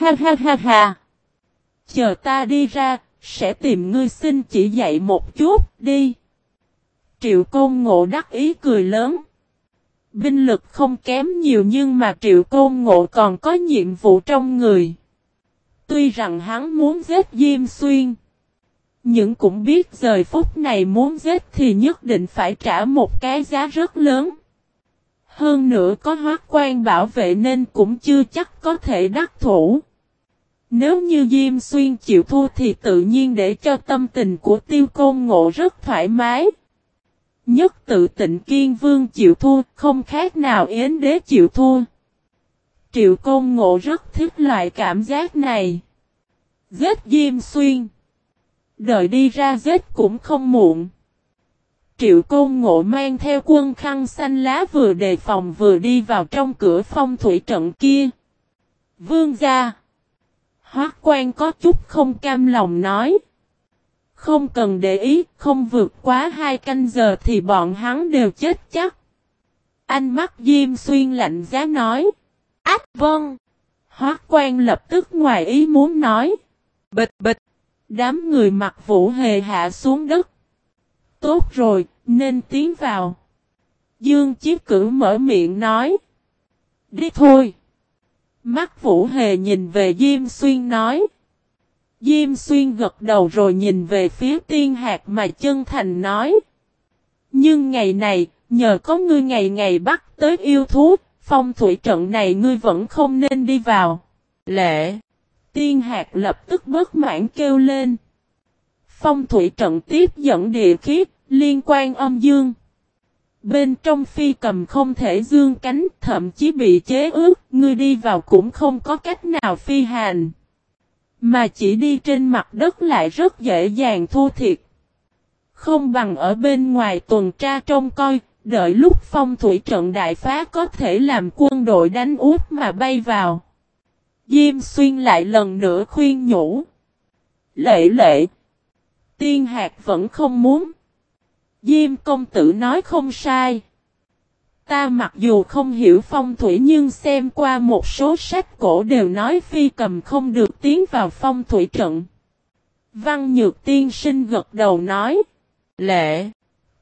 Ha ha ha ha. Chờ ta đi ra, sẽ tìm ngươi xin chỉ dạy một chút, đi. Triệu Côn Ngộ đắc ý cười lớn. Binh lực không kém nhiều nhưng mà Triệu Côn Ngộ còn có nhiệm vụ trong người. Tuy rằng hắn muốn giết Diêm Xuyên. Nhưng cũng biết giờ phút này muốn giết thì nhất định phải trả một cái giá rất lớn. Hơn nữa có hoác quan bảo vệ nên cũng chưa chắc có thể đắc thủ. Nếu như Diêm Xuyên chịu thua thì tự nhiên để cho tâm tình của tiêu côn ngộ rất thoải mái. Nhất tự tịnh kiên vương chịu thua, không khác nào yến đế chịu thua. Triệu côn ngộ rất thích loại cảm giác này. Giết Diêm Xuyên. Đợi đi ra giết cũng không muộn. Triệu Côn Ngộ mang theo quân khăn xanh lá vừa đề phòng vừa đi vào trong cửa phong thủy trận kia. Vương gia. Hoác quan có chút không cam lòng nói. Không cần để ý, không vượt quá hai canh giờ thì bọn hắn đều chết chắc. Anh mắt Diêm Xuyên lạnh giá nói. Ách vâng. Hoác quan lập tức ngoài ý muốn nói. Bịch bịch. Đám người mặc vũ hề hạ xuống đất. Tốt rồi, nên tiến vào. Dương Chiếc Cử mở miệng nói. Đi thôi. Mắt Vũ Hề nhìn về Diêm Xuyên nói. Diêm Xuyên gật đầu rồi nhìn về phía tiên hạt mà chân thành nói. Nhưng ngày này, nhờ có ngươi ngày ngày bắt tới yêu thú, phong thủy trận này ngươi vẫn không nên đi vào. Lệ. Tiên hạt lập tức bất mãn kêu lên. Phong thủy trận tiếp dẫn địa khí, liên quan âm dương. Bên trong phi cầm không thể dương cánh, thậm chí bị chế ước, ngươi đi vào cũng không có cách nào phi hành. Mà chỉ đi trên mặt đất lại rất dễ dàng thu thiệt. Không bằng ở bên ngoài tuần tra trông coi, đợi lúc phong thủy trận đại phá có thể làm quân đội đánh út mà bay vào. Diêm xuyên lại lần nữa khuyên nhủ. Lệ lệ. Tiên hạt vẫn không muốn. Diêm công tử nói không sai. Ta mặc dù không hiểu phong thủy nhưng xem qua một số sách cổ đều nói phi cầm không được tiến vào phong thủy trận. Văn Nhược Tiên sinh gật đầu nói. Lệ.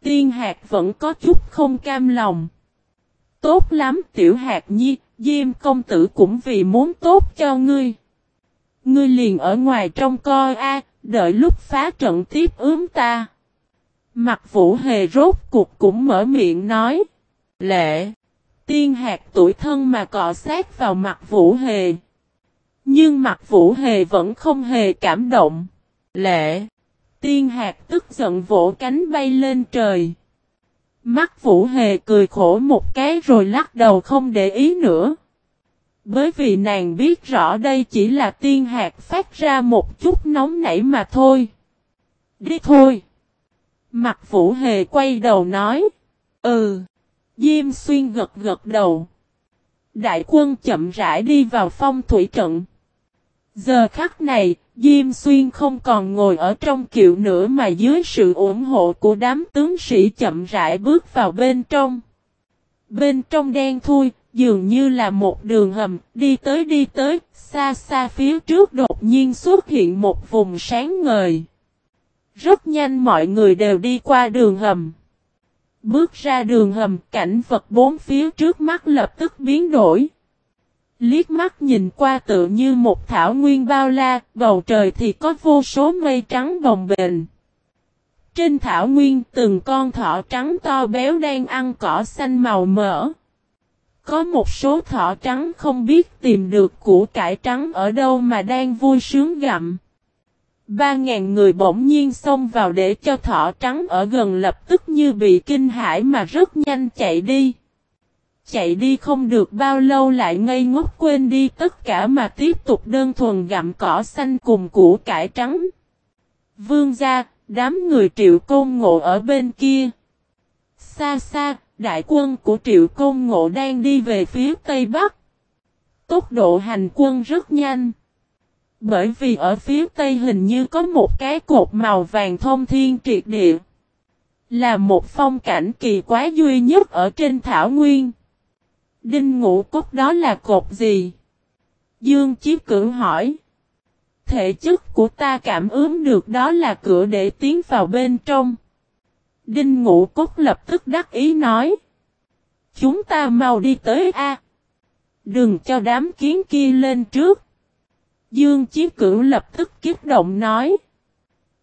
Tiên hạt vẫn có chút không cam lòng. Tốt lắm tiểu hạt nhi, Diêm công tử cũng vì muốn tốt cho ngươi. Ngươi liền ở ngoài trong coi a, đợi lúc phá trận tiếp ướm ta. Mặt vũ hề rốt cuộc cũng mở miệng nói. Lệ. Tiên hạt tuổi thân mà cọ sát vào mặt vũ hề. Nhưng mặt vũ hề vẫn không hề cảm động. Lệ. Tiên hạt tức giận vỗ cánh bay lên trời. Mắt vũ hề cười khổ một cái rồi lắc đầu không để ý nữa. Bởi vì nàng biết rõ đây chỉ là tiên hạt phát ra một chút nóng nảy mà thôi. Đi thôi. Mặt vũ hề quay đầu nói. Ừ. Diêm xuyên gật gật đầu. Đại quân chậm rãi đi vào phong thủy trận. Giờ khắc này, Diêm Xuyên không còn ngồi ở trong kiệu nữa mà dưới sự ủng hộ của đám tướng sĩ chậm rãi bước vào bên trong. Bên trong đen thui, dường như là một đường hầm, đi tới đi tới, xa xa phía trước đột nhiên xuất hiện một vùng sáng ngời. Rất nhanh mọi người đều đi qua đường hầm. Bước ra đường hầm, cảnh vật bốn phía trước mắt lập tức biến đổi. Liếc mắt nhìn qua tự như một thảo nguyên bao la, bầu trời thì có vô số mây trắng bồng bềnh. Trên thảo nguyên từng con thỏ trắng to béo đang ăn cỏ xanh màu mỡ. Có một số thỏ trắng không biết tìm được củ cải trắng ở đâu mà đang vui sướng gặm. Ba ngàn người bỗng nhiên xông vào để cho thỏ trắng ở gần lập tức như bị kinh hãi mà rất nhanh chạy đi. Chạy đi không được bao lâu lại ngây ngốc quên đi tất cả mà tiếp tục đơn thuần gặm cỏ xanh cùng củ cải trắng. Vương gia, đám người triệu côn ngộ ở bên kia. Xa xa, đại quân của triệu côn ngộ đang đi về phía tây bắc. Tốc độ hành quân rất nhanh. Bởi vì ở phía tây hình như có một cái cột màu vàng thông thiên triệt địa. Là một phong cảnh kỳ quái duy nhất ở trên thảo nguyên. Đinh ngũ cốt đó là cột gì? Dương Chí Cửu hỏi. Thể chất của ta cảm ứng được đó là cửa để tiến vào bên trong. Đinh Ngũ Cốt lập tức đắc ý nói. Chúng ta mau đi tới A. Đừng cho đám kiến kia lên trước. Dương Chí Cửu lập tức kích động nói.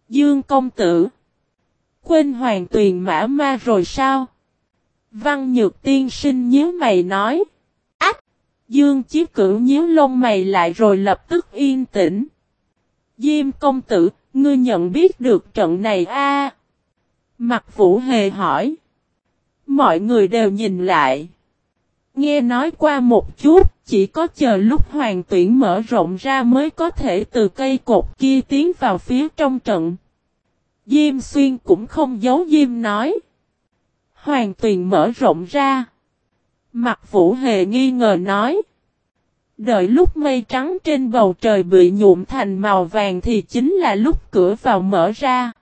Dương công tử. Quên hoàng tuyền mã ma rồi sao? Văn Nhược tiên sinh nhớ mày nói. Ách! Dương Chí Cửu nhíu lông mày lại rồi lập tức yên tĩnh. Diêm công tử, ngươi nhận biết được trận này a? Mặt Vũ Hề hỏi. Mọi người đều nhìn lại. Nghe nói qua một chút, chỉ có chờ lúc hoàng tuyển mở rộng ra mới có thể từ cây cột kia tiến vào phía trong trận. Diêm xuyên cũng không giấu Diêm nói. Hoàng tuyển mở rộng ra. Mặt vũ hề nghi ngờ nói. Đợi lúc mây trắng trên bầu trời bị nhuộm thành màu vàng thì chính là lúc cửa vào mở ra.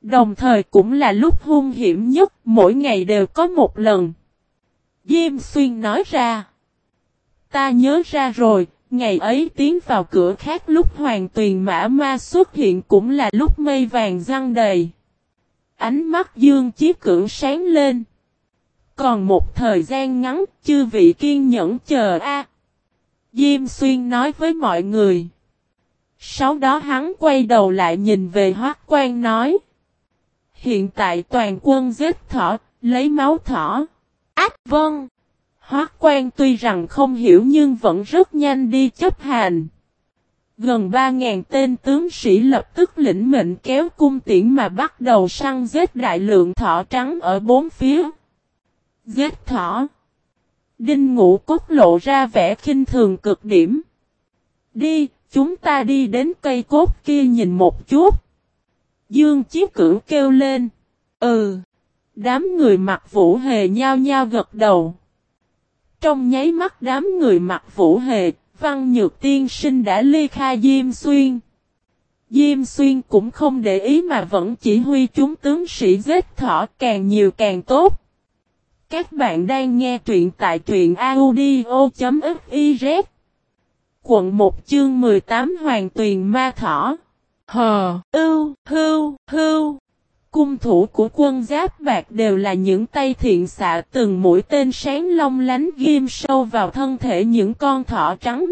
Đồng thời cũng là lúc hung hiểm nhất, mỗi ngày đều có một lần. Diêm xuyên nói ra. Ta nhớ ra rồi, ngày ấy tiến vào cửa khác lúc hoàng tuyền mã ma xuất hiện cũng là lúc mây vàng răng đầy. Ánh mắt dương chiếc cưỡng sáng lên. Còn một thời gian ngắn, chư vị kiên nhẫn chờ a. Diêm xuyên nói với mọi người. Sau đó hắn quay đầu lại nhìn về hoác quan nói. Hiện tại toàn quân giết thỏ, lấy máu thỏ. Ách vâng. Hoác quan tuy rằng không hiểu nhưng vẫn rất nhanh đi chấp hành. Gần 3.000 tên tướng sĩ lập tức lĩnh mệnh kéo cung tiễn mà bắt đầu săn giết đại lượng thỏ trắng ở bốn phía. Giết thỏ. Đinh ngũ cốt lộ ra vẻ khinh thường cực điểm. Đi, chúng ta đi đến cây cốt kia nhìn một chút. Dương Chí Cửu kêu lên. Ừ. Đám người mặc vũ hề nhao nhao gật đầu. Trong nháy mắt đám người mặc vũ hề, văn nhược tiên sinh đã ly khai Diêm Xuyên. Diêm Xuyên cũng không để ý mà vẫn chỉ huy chúng tướng sĩ giết thỏ càng nhiều càng tốt. Các bạn đang nghe truyện tại truyện audio.fiz Quận 1 chương 18 Hoàng Tuyền Ma Thỏ Hờ, ưu, hưu, hưu Cung thủ của quân giáp bạc đều là những tay thiện xạ từng mũi tên sáng long lánh ghim sâu vào thân thể những con thỏ trắng.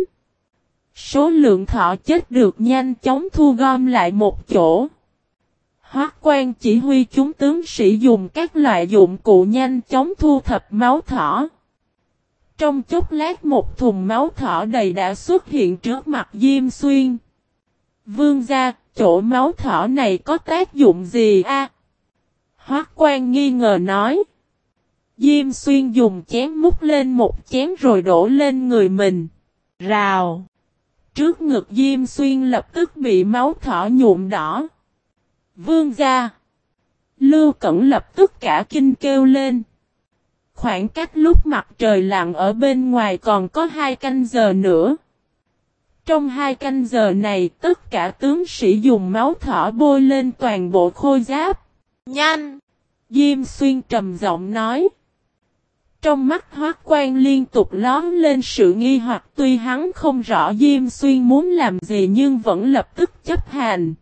Số lượng thỏ chết được nhanh chóng thu gom lại một chỗ. Hoác quan chỉ huy chúng tướng sĩ dùng các loại dụng cụ nhanh chóng thu thập máu thỏ. Trong chốc lát một thùng máu thỏ đầy đã xuất hiện trước mặt Diêm Xuyên. Vương gia, chỗ máu thỏ này có tác dụng gì a? Hoác quan nghi ngờ nói. Diêm xuyên dùng chén múc lên một chén rồi đổ lên người mình. Rào. Trước ngực Diêm xuyên lập tức bị máu thỏ nhuộm đỏ. Vương gia. Lưu Cẩn lập tức cả kinh kêu lên. Khoảng cách lúc mặt trời lặn ở bên ngoài còn có hai canh giờ nữa. Trong hai canh giờ này tất cả tướng sĩ dùng máu thỏ bôi lên toàn bộ khôi giáp. Nhanh! Diêm xuyên trầm giọng nói. Trong mắt hoác quan liên tục lón lên sự nghi hoặc tuy hắn không rõ Diêm Xuyên muốn làm gì nhưng vẫn lập tức chấp hành.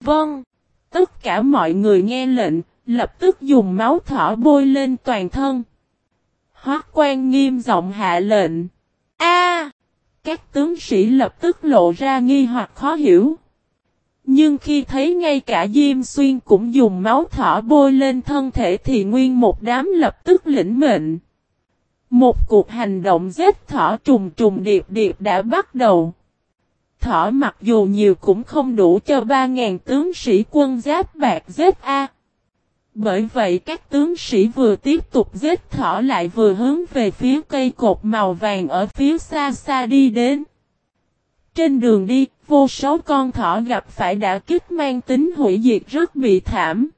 Vâng. Tất cả mọi người nghe lệnh, lập tức dùng máu thỏ bôi lên toàn thân. Hoác quan nghiêm giọng hạ lệnh. A! Các tướng sĩ lập tức lộ ra nghi hoặc khó hiểu. Nhưng khi thấy ngay cả Diêm Xuyên cũng dùng máu thỏ bôi lên thân thể thì nguyên một đám lập tức lĩnh mệnh. Một cuộc hành động giết thỏ trùng trùng điệp điệp đã bắt đầu. Thỏ mặc dù nhiều cũng không đủ cho 3.000 tướng sĩ quân giáp bạc giết A. Bởi vậy các tướng sĩ vừa tiếp tục giết thỏ lại vừa hướng về phía cây cột màu vàng ở phía xa xa đi đến. Trên đường đi, vô số con thỏ gặp phải đã kích mang tính hủy diệt rất bị thảm.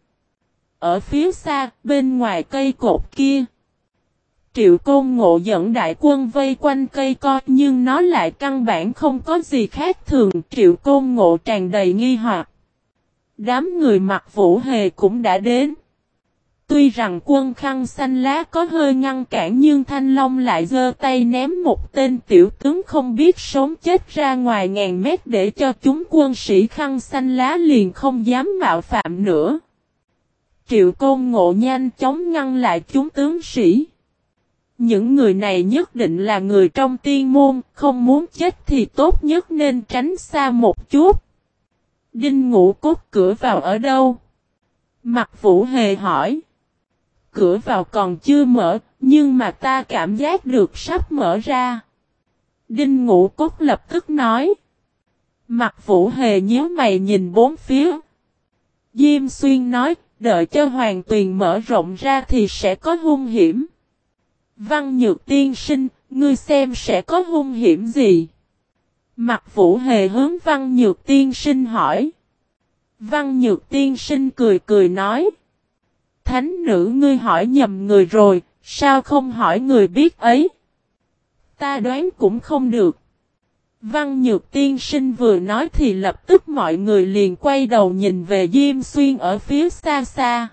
Ở phía xa, bên ngoài cây cột kia. Triệu Côn Ngộ dẫn đại quân vây quanh cây co nhưng nó lại căn bản không có gì khác thường. Triệu Côn Ngộ tràn đầy nghi hoặc. Đám người mặc vũ hề cũng đã đến. Tuy rằng quân khăn xanh lá có hơi ngăn cản nhưng Thanh Long lại giơ tay ném một tên tiểu tướng không biết sống chết ra ngoài ngàn mét để cho chúng quân sĩ khăn xanh lá liền không dám mạo phạm nữa. Triệu Côn Ngộ nhanh chóng ngăn lại chúng tướng sĩ. Những người này nhất định là người trong tiên môn, không muốn chết thì tốt nhất nên tránh xa một chút. Đinh ngũ cốt cửa vào ở đâu? Mặt vũ hề hỏi. Cửa vào còn chưa mở, nhưng mà ta cảm giác được sắp mở ra. Đinh ngũ cốt lập tức nói. Mặt vũ hề nhíu mày nhìn bốn phía. Diêm xuyên nói, đợi cho hoàng tuyền mở rộng ra thì sẽ có hung hiểm. Văn nhược tiên sinh, ngươi xem sẽ có hung hiểm gì? Mặt vũ hề hướng văn nhược tiên sinh hỏi. Văn nhược tiên sinh cười cười nói. Thánh nữ ngươi hỏi nhầm người rồi, sao không hỏi người biết ấy? Ta đoán cũng không được. Văn nhược tiên sinh vừa nói thì lập tức mọi người liền quay đầu nhìn về Diêm Xuyên ở phía xa xa.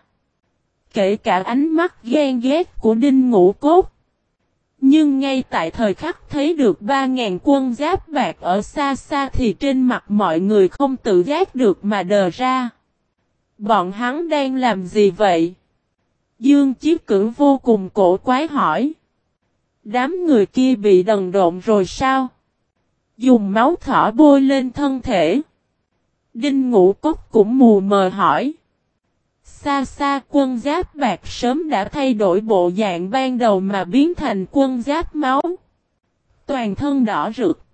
Kể cả ánh mắt ghen ghét của Đinh Ngũ Cốt. Nhưng ngay tại thời khắc thấy được 3.000 quân giáp bạc ở xa xa thì trên mặt mọi người không tự giác được mà đờ ra. Bọn hắn đang làm gì vậy? Dương Chí Cử vô cùng cổ quái hỏi. Đám người kia bị đần độn rồi sao? Dùng máu thỏ bôi lên thân thể. Đinh Ngũ Cốc cũng mù mờ hỏi. Xa xa quân giáp bạc sớm đã thay đổi bộ dạng ban đầu mà biến thành quân giáp máu. Toàn thân đỏ rực.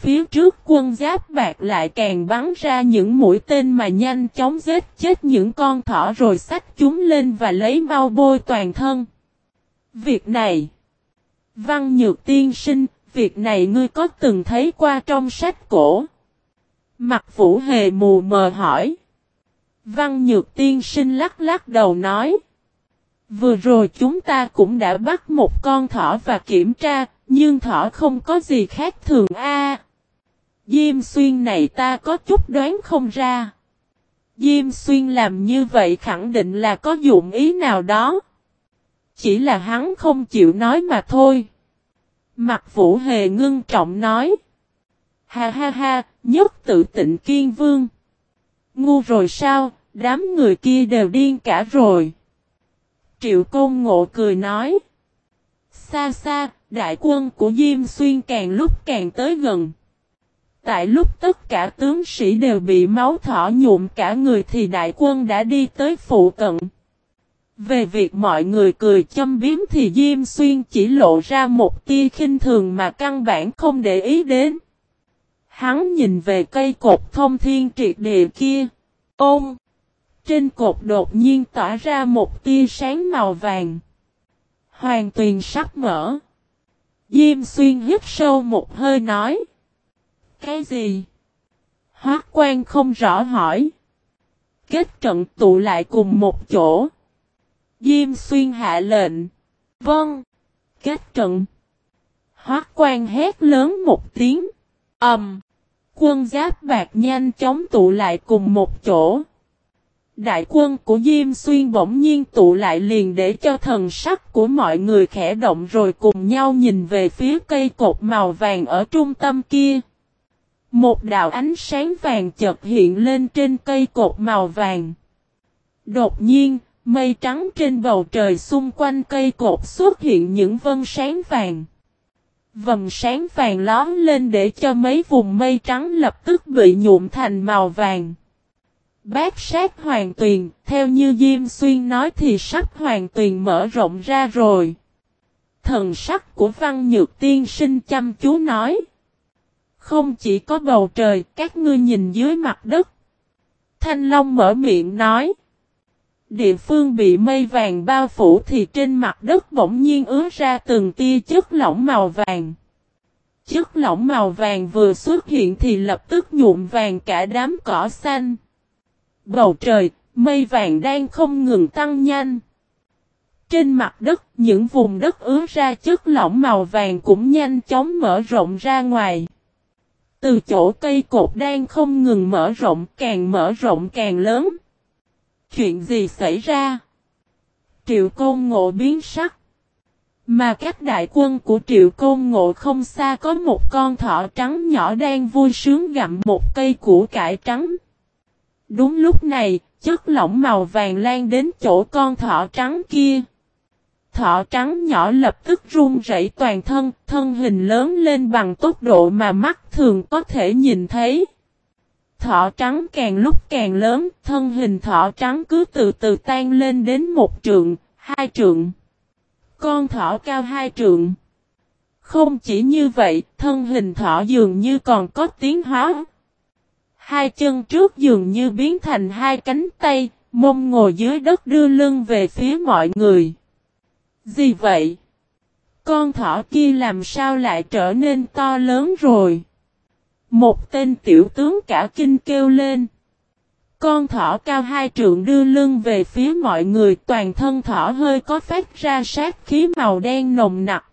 Phía trước quân giáp bạc lại càng bắn ra những mũi tên mà nhanh chóng giết chết những con thỏ rồi xách chúng lên và lấy mau bôi toàn thân. Việc này Văn Nhược Tiên Sinh, việc này ngươi có từng thấy qua trong sách cổ? Mặt Vũ Hề mù mờ hỏi. Văn Nhược Tiên Sinh lắc lắc đầu nói. Vừa rồi chúng ta cũng đã bắt một con thỏ và kiểm tra, nhưng thỏ không có gì khác thường a. Diêm xuyên này ta có chút đoán không ra. Diêm xuyên làm như vậy khẳng định là có dụng ý nào đó. Chỉ là hắn không chịu nói mà thôi. Mặt vũ hề ngưng trọng nói. Ha ha ha, nhất tự tịnh kiên vương. Ngu rồi sao, đám người kia đều điên cả rồi. Triệu Côn Ngộ cười nói. Xa xa, đại quân của Diêm Xuyên càng lúc càng tới gần. Tại lúc tất cả tướng sĩ đều bị máu thỏ nhuộm, cả người thì đại quân đã đi tới phụ cận. Về việc mọi người cười châm biếm thì Diêm Xuyên chỉ lộ ra một tia khinh thường mà căn bản không để ý đến. Hắn nhìn về cây cột thông thiên triệt địa kia. Ôm! Trên cột đột nhiên tỏa ra một tia sáng màu vàng. Hoàng tuyền sắc mở. Diêm xuyên hít sâu một hơi nói. Cái gì? Hoác quan không rõ hỏi. Kết trận tụ lại cùng một chỗ. Diêm xuyên hạ lệnh. Vâng. Kết trận. Hoác quan hét lớn một tiếng. Ẩm. Um. Quân giáp bạc nhanh chóng tụ lại cùng một chỗ. Đại quân của Diêm Xuyên bỗng nhiên tụ lại liền để cho thần sắc của mọi người khẽ động rồi cùng nhau nhìn về phía cây cột màu vàng ở trung tâm kia. Một đạo ánh sáng vàng chợt hiện lên trên cây cột màu vàng. Đột nhiên, mây trắng trên bầu trời xung quanh cây cột xuất hiện những vân sáng vàng. Vầng sáng vàng lón lên để cho mấy vùng mây trắng lập tức bị nhuộm thành màu vàng. Bát sát hoàng tuyền, theo như Diêm Xuyên nói thì sắc hoàng tuyền mở rộng ra rồi. Thần sắc của văn nhược tiên sinh chăm chú nói. Không chỉ có bầu trời, các ngươi nhìn dưới mặt đất. Thanh Long mở miệng nói. Địa phương bị mây vàng bao phủ thì trên mặt đất bỗng nhiên ứa ra từng tia chất lỏng màu vàng. Chất lỏng màu vàng vừa xuất hiện thì lập tức nhuộm vàng cả đám cỏ xanh. Bầu trời, mây vàng đang không ngừng tăng nhanh. Trên mặt đất, những vùng đất ứa ra chất lỏng màu vàng cũng nhanh chóng mở rộng ra ngoài. Từ chỗ cây cột đang không ngừng mở rộng, càng mở rộng càng lớn. Chuyện gì xảy ra? Triệu Côn Ngộ biến sắc. Mà các đại quân của Triệu Côn Ngộ không xa có một con thỏ trắng nhỏ đang vui sướng gặm một cây củ cải trắng. Đúng lúc này, chất lỏng màu vàng lan đến chỗ con thỏ trắng kia. Thỏ trắng nhỏ lập tức run rẩy toàn thân, thân hình lớn lên bằng tốc độ mà mắt thường có thể nhìn thấy. Thỏ trắng càng lúc càng lớn, thân hình thỏ trắng cứ từ từ tan lên đến một trượng, hai trượng. Con thỏ cao hai trượng. Không chỉ như vậy, thân hình thỏ dường như còn có tiến hóa. Hai chân trước dường như biến thành hai cánh tay, mông ngồi dưới đất đưa lưng về phía mọi người. Gì vậy? Con thỏ kia làm sao lại trở nên to lớn rồi? Một tên tiểu tướng cả kinh kêu lên. Con thỏ cao hai trượng đưa lưng về phía mọi người toàn thân thỏ hơi có phát ra sát khí màu đen nồng nặc.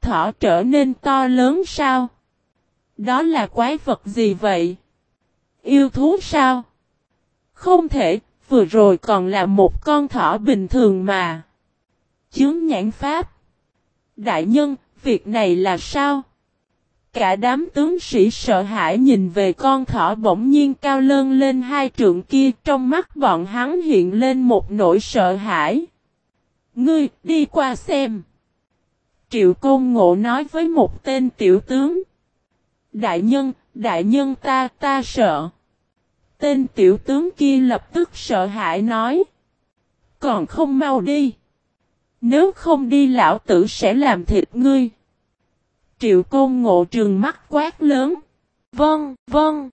Thỏ trở nên to lớn sao? Đó là quái vật gì vậy? Yêu thú sao? Không thể, vừa rồi còn là một con thỏ bình thường mà. Chướng nhãn pháp. Đại nhân, việc này là sao? Cả đám tướng sĩ sợ hãi nhìn về con thỏ bỗng nhiên cao lơn lên hai trượng kia trong mắt bọn hắn hiện lên một nỗi sợ hãi. Ngươi, đi qua xem. Triệu Côn Ngộ nói với một tên tiểu tướng. Đại nhân, đại nhân ta, ta sợ. Tên tiểu tướng kia lập tức sợ hãi nói. Còn không mau đi. Nếu không đi lão tử sẽ làm thịt ngươi. Triệu côn ngộ trường mắt quát lớn. Vâng, vâng.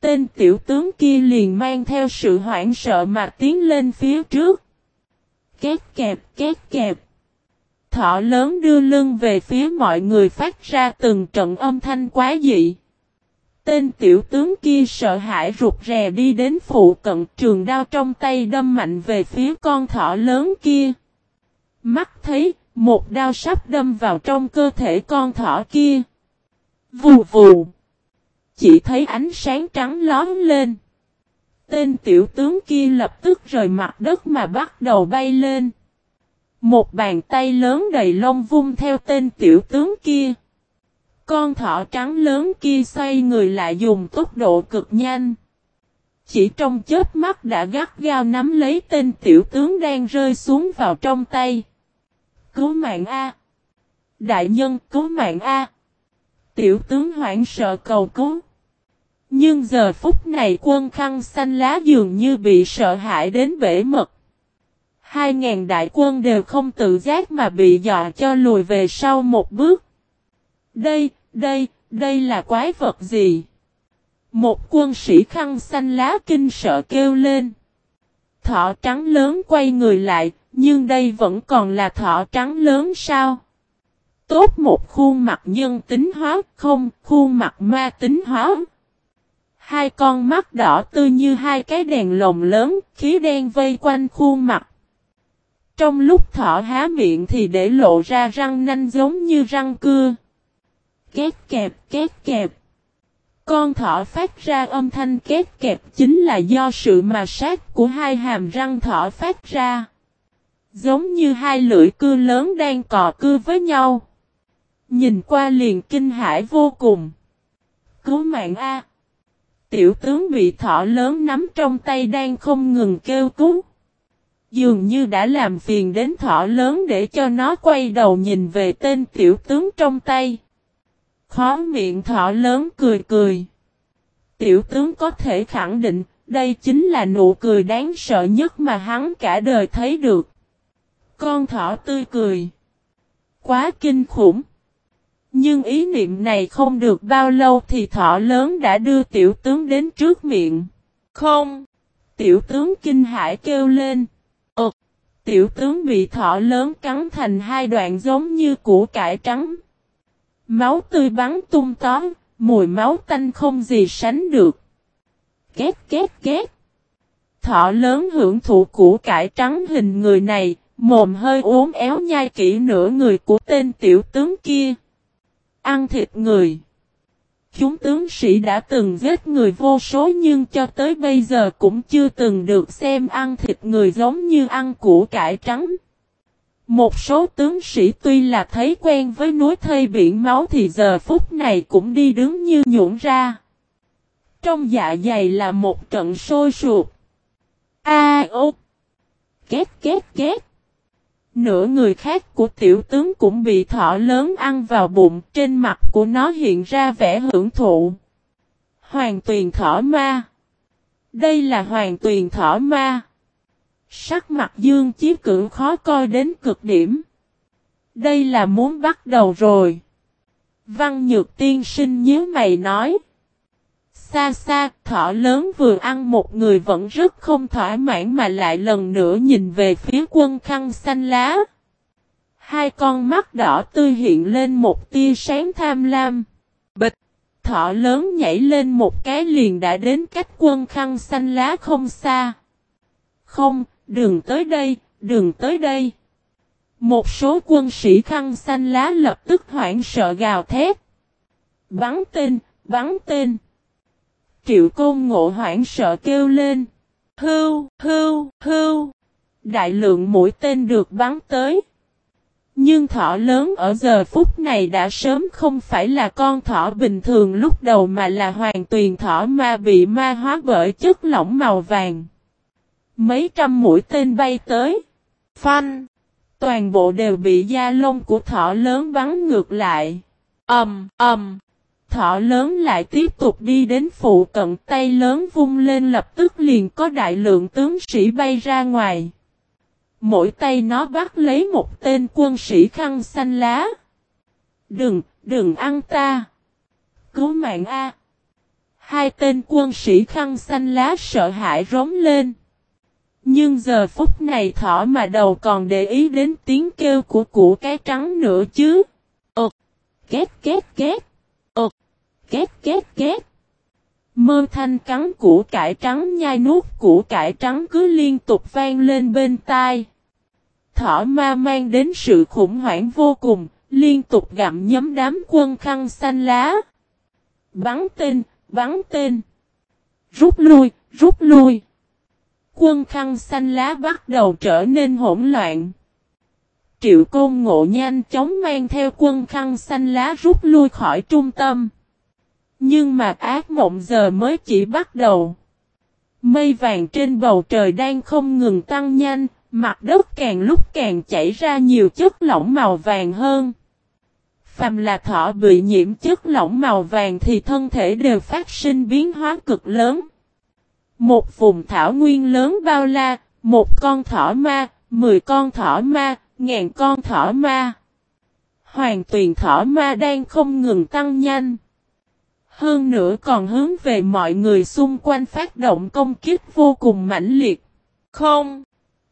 Tên tiểu tướng kia liền mang theo sự hoảng sợ mà tiến lên phía trước. Két kẹp, két kẹp. Thọ lớn đưa lưng về phía mọi người phát ra từng trận âm thanh quá dị. Tên tiểu tướng kia sợ hãi rụt rè đi đến phụ cận trường đao trong tay đâm mạnh về phía con thỏ lớn kia. Mắt thấy, một đao sắp đâm vào trong cơ thể con thỏ kia. Vù vù. Chỉ thấy ánh sáng trắng lón lên. Tên tiểu tướng kia lập tức rời mặt đất mà bắt đầu bay lên. Một bàn tay lớn đầy lông vung theo tên tiểu tướng kia. Con thỏ trắng lớn kia xoay người lại dùng tốc độ cực nhanh. Chỉ trong chớp mắt đã gắt gao nắm lấy tên tiểu tướng đang rơi xuống vào trong tay. Cứu mạng A. Đại nhân cứu mạng A. Tiểu tướng hoảng sợ cầu cứu. Nhưng giờ phút này quân khăn xanh lá dường như bị sợ hãi đến bể mật. Hai ngàn đại quân đều không tự giác mà bị dọa cho lùi về sau một bước. Đây, đây, đây là quái vật gì? Một quân sĩ khăn xanh lá kinh sợ kêu lên. Thọ trắng lớn quay người lại, nhưng đây vẫn còn là thỏ trắng lớn sao? Tốt một khuôn mặt nhân tính hóa, không khuôn mặt ma tính hóa. Hai con mắt đỏ tươi như hai cái đèn lồng lớn, khí đen vây quanh khuôn mặt. Trong lúc thỏ há miệng thì để lộ ra răng nanh giống như răng cưa. Két kẹp, két kẹp. Con thỏ phát ra âm thanh két kẹp chính là do sự mà sát của hai hàm răng thỏ phát ra. Giống như hai lưỡi cưa lớn đang cò cưa với nhau. Nhìn qua liền kinh hãi vô cùng. Cứu mạng A. Tiểu tướng bị thỏ lớn nắm trong tay đang không ngừng kêu cứu. Dường như đã làm phiền đến thỏ lớn để cho nó quay đầu nhìn về tên tiểu tướng trong tay. Khó miệng thỏ lớn cười cười. Tiểu tướng có thể khẳng định, đây chính là nụ cười đáng sợ nhất mà hắn cả đời thấy được. Con thỏ tươi cười. Quá kinh khủng. Nhưng ý niệm này không được bao lâu thì thỏ lớn đã đưa tiểu tướng đến trước miệng. Không. Tiểu tướng kinh hãi kêu lên. Ơt. Tiểu tướng bị thỏ lớn cắn thành hai đoạn giống như củ cải trắng. Máu tươi bắn tung tóm, mùi máu tanh không gì sánh được. Két két két. thỏ lớn hưởng thụ củ cải trắng hình người này, mồm hơi uốn éo nhai kỹ nửa người của tên tiểu tướng kia. Ăn thịt người. Chúng tướng sĩ đã từng giết người vô số nhưng cho tới bây giờ cũng chưa từng được xem ăn thịt người giống như ăn củ cải trắng. Một số tướng sĩ tuy là thấy quen với núi thây biển máu thì giờ phút này cũng đi đứng như nhũn ra. Trong dạ dày là một trận sôi sụp. A ô! Két két két! Nửa người khác của tiểu tướng cũng bị thỏ lớn ăn vào bụng, trên mặt của nó hiện ra vẻ hưởng thụ. Hoàng tuyền thỏ ma. Đây là hoàng tuyền thỏ ma. Sắc mặt dương chí cử khó coi đến cực điểm. Đây là muốn bắt đầu rồi. Văn nhược tiên sinh nhớ mày nói. Xa xa, thỏ lớn vừa ăn một người vẫn rất không thỏa mãn mà lại lần nữa nhìn về phía quân khăn xanh lá. Hai con mắt đỏ tươi hiện lên một tia sáng tham lam. Bịch! Thỏ lớn nhảy lên một cái liền đã đến cách quân khăn xanh lá không xa. Không, đừng tới đây, đừng tới đây. Một số quân sĩ khăn xanh lá lập tức hoảng sợ gào thét. Bắn tên, bắn tên. Triệu côn ngộ hoảng sợ kêu lên. Hưu, hưu, hưu. Đại lượng mũi tên được bắn tới. Nhưng thỏ lớn ở giờ phút này đã sớm không phải là con thỏ bình thường lúc đầu mà là hoàng tuyền thỏ ma bị ma hóa bởi chất lỏng màu vàng. Mấy trăm mũi tên bay tới. Phanh. Toàn bộ đều bị da lông của thỏ lớn bắn ngược lại. Ầm, um, ầm. Um. Thỏ lớn lại tiếp tục đi đến phụ cận tay lớn vung lên lập tức liền có đại lượng tướng sĩ bay ra ngoài. Mỗi tay nó bắt lấy một tên quân sĩ khăn xanh lá. Đừng, đừng ăn ta. Cứu mạng A. Hai tên quân sĩ khăn xanh lá sợ hãi rống lên. Nhưng giờ phút này thỏ mà đầu còn để ý đến tiếng kêu của củ cái trắng nữa chứ. Ồ, Két két két. Két két két. Mơ thanh cắn củ cải trắng nhai nuốt củ cải trắng cứ liên tục vang lên bên tai. Thỏ ma mang đến sự khủng hoảng vô cùng, liên tục gặm nhấm đám quân khăn xanh lá. Bắn tên, bắn tên. Rút lui, rút lui. Quân khăn xanh lá bắt đầu trở nên hỗn loạn. Triệu côn ngộ nhanh chóng mang theo quân khăn xanh lá rút lui khỏi trung tâm. Nhưng mà ác mộng giờ mới chỉ bắt đầu. Mây vàng trên bầu trời đang không ngừng tăng nhanh, mặt đất càng lúc càng chảy ra nhiều chất lỏng màu vàng hơn. Phàm là thọ bị nhiễm chất lỏng màu vàng thì thân thể đều phát sinh biến hóa cực lớn. Một vùng thảo nguyên lớn bao la, một con thỏ ma, mười con thỏ ma, ngàn con thỏ ma. Hoàng tuyền thỏ ma đang không ngừng tăng nhanh. Hơn nữa còn hướng về mọi người xung quanh phát động công kích vô cùng mãnh liệt. Không!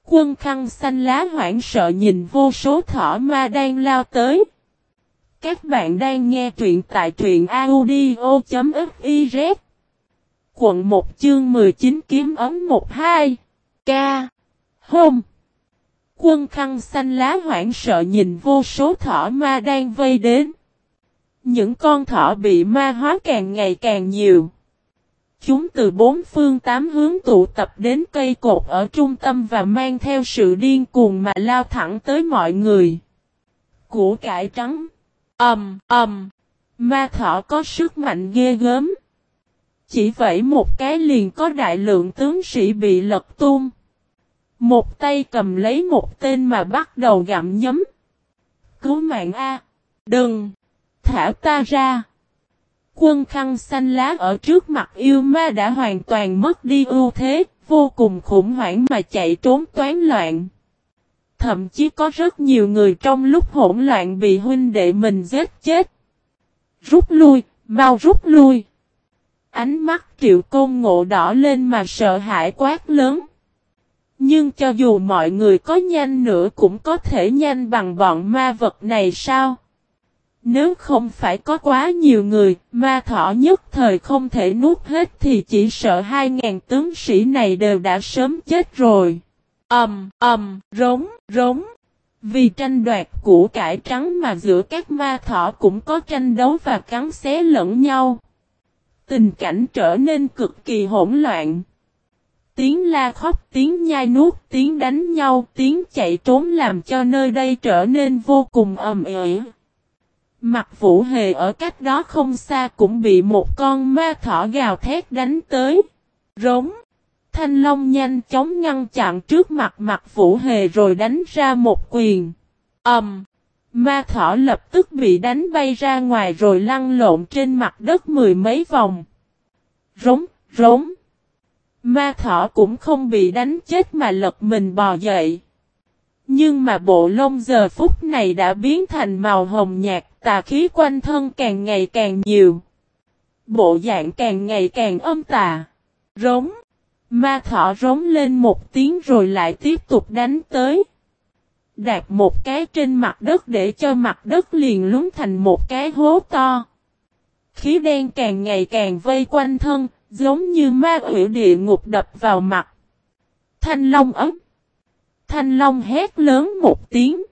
Quân khăn xanh lá hoảng sợ nhìn vô số thỏ ma đang lao tới. Các bạn đang nghe truyện tại truyện audio.fiz Quận 1 chương 19 kiếm ấm 12 K Hôm Quân khăn xanh lá hoảng sợ nhìn vô số thỏ ma đang vây đến. Những con thỏ bị ma hóa càng ngày càng nhiều. Chúng từ bốn phương tám hướng tụ tập đến cây cột ở trung tâm và mang theo sự điên cuồng mà lao thẳng tới mọi người. Củ cải trắng. Ầm, um, ầm. Um. Ma thỏ có sức mạnh ghê gớm. Chỉ vậy một cái liền có đại lượng tướng sĩ bị lật tung. Một tay cầm lấy một tên mà bắt đầu gặm nhấm. Cứu mạng A. Đừng. Thả ta ra. Quân khăn xanh lá ở trước mặt yêu ma đã hoàn toàn mất đi ưu thế, vô cùng khủng hoảng mà chạy trốn toán loạn. Thậm chí có rất nhiều người trong lúc hỗn loạn bị huynh đệ mình giết chết. Rút lui, mau rút lui. Ánh mắt triệu côn ngộ đỏ lên mà sợ hãi quát lớn. Nhưng cho dù mọi người có nhanh nữa cũng có thể nhanh bằng bọn ma vật này sao? Nếu không phải có quá nhiều người, ma thỏ nhất thời không thể nuốt hết thì chỉ sợ hai ngàn tướng sĩ này đều đã sớm chết rồi. Ầm, um, ầm, um, rống, rống. Vì tranh đoạt củ cải trắng mà giữa các ma thỏ cũng có tranh đấu và cắn xé lẫn nhau. Tình cảnh trở nên cực kỳ hỗn loạn. Tiếng la khóc, tiếng nhai nuốt, tiếng đánh nhau, tiếng chạy trốn làm cho nơi đây trở nên vô cùng ầm ĩ. Mặt vũ hề ở cách đó không xa cũng bị một con ma thỏ gào thét đánh tới. Rống. Thanh Long nhanh chóng ngăn chặn trước mặt mặt vũ hề rồi đánh ra một quyền. ầm. Um, ma thỏ lập tức bị đánh bay ra ngoài rồi lăn lộn trên mặt đất mười mấy vòng. Rống, rống. Ma thỏ cũng không bị đánh chết mà lật mình bò dậy. Nhưng mà bộ lông giờ phút này đã biến thành màu hồng nhạt, tà khí quanh thân càng ngày càng nhiều. Bộ dạng càng ngày càng âm tà. Rống. Ma thỏ rống lên một tiếng rồi lại tiếp tục đánh tới. Đạt một cái trên mặt đất để cho mặt đất liền lún thành một cái hố to. Khí đen càng ngày càng vây quanh thân, giống như ma ủy địa ngục đập vào mặt. Thanh Long ấm. Thanh Long hét lớn một tiếng.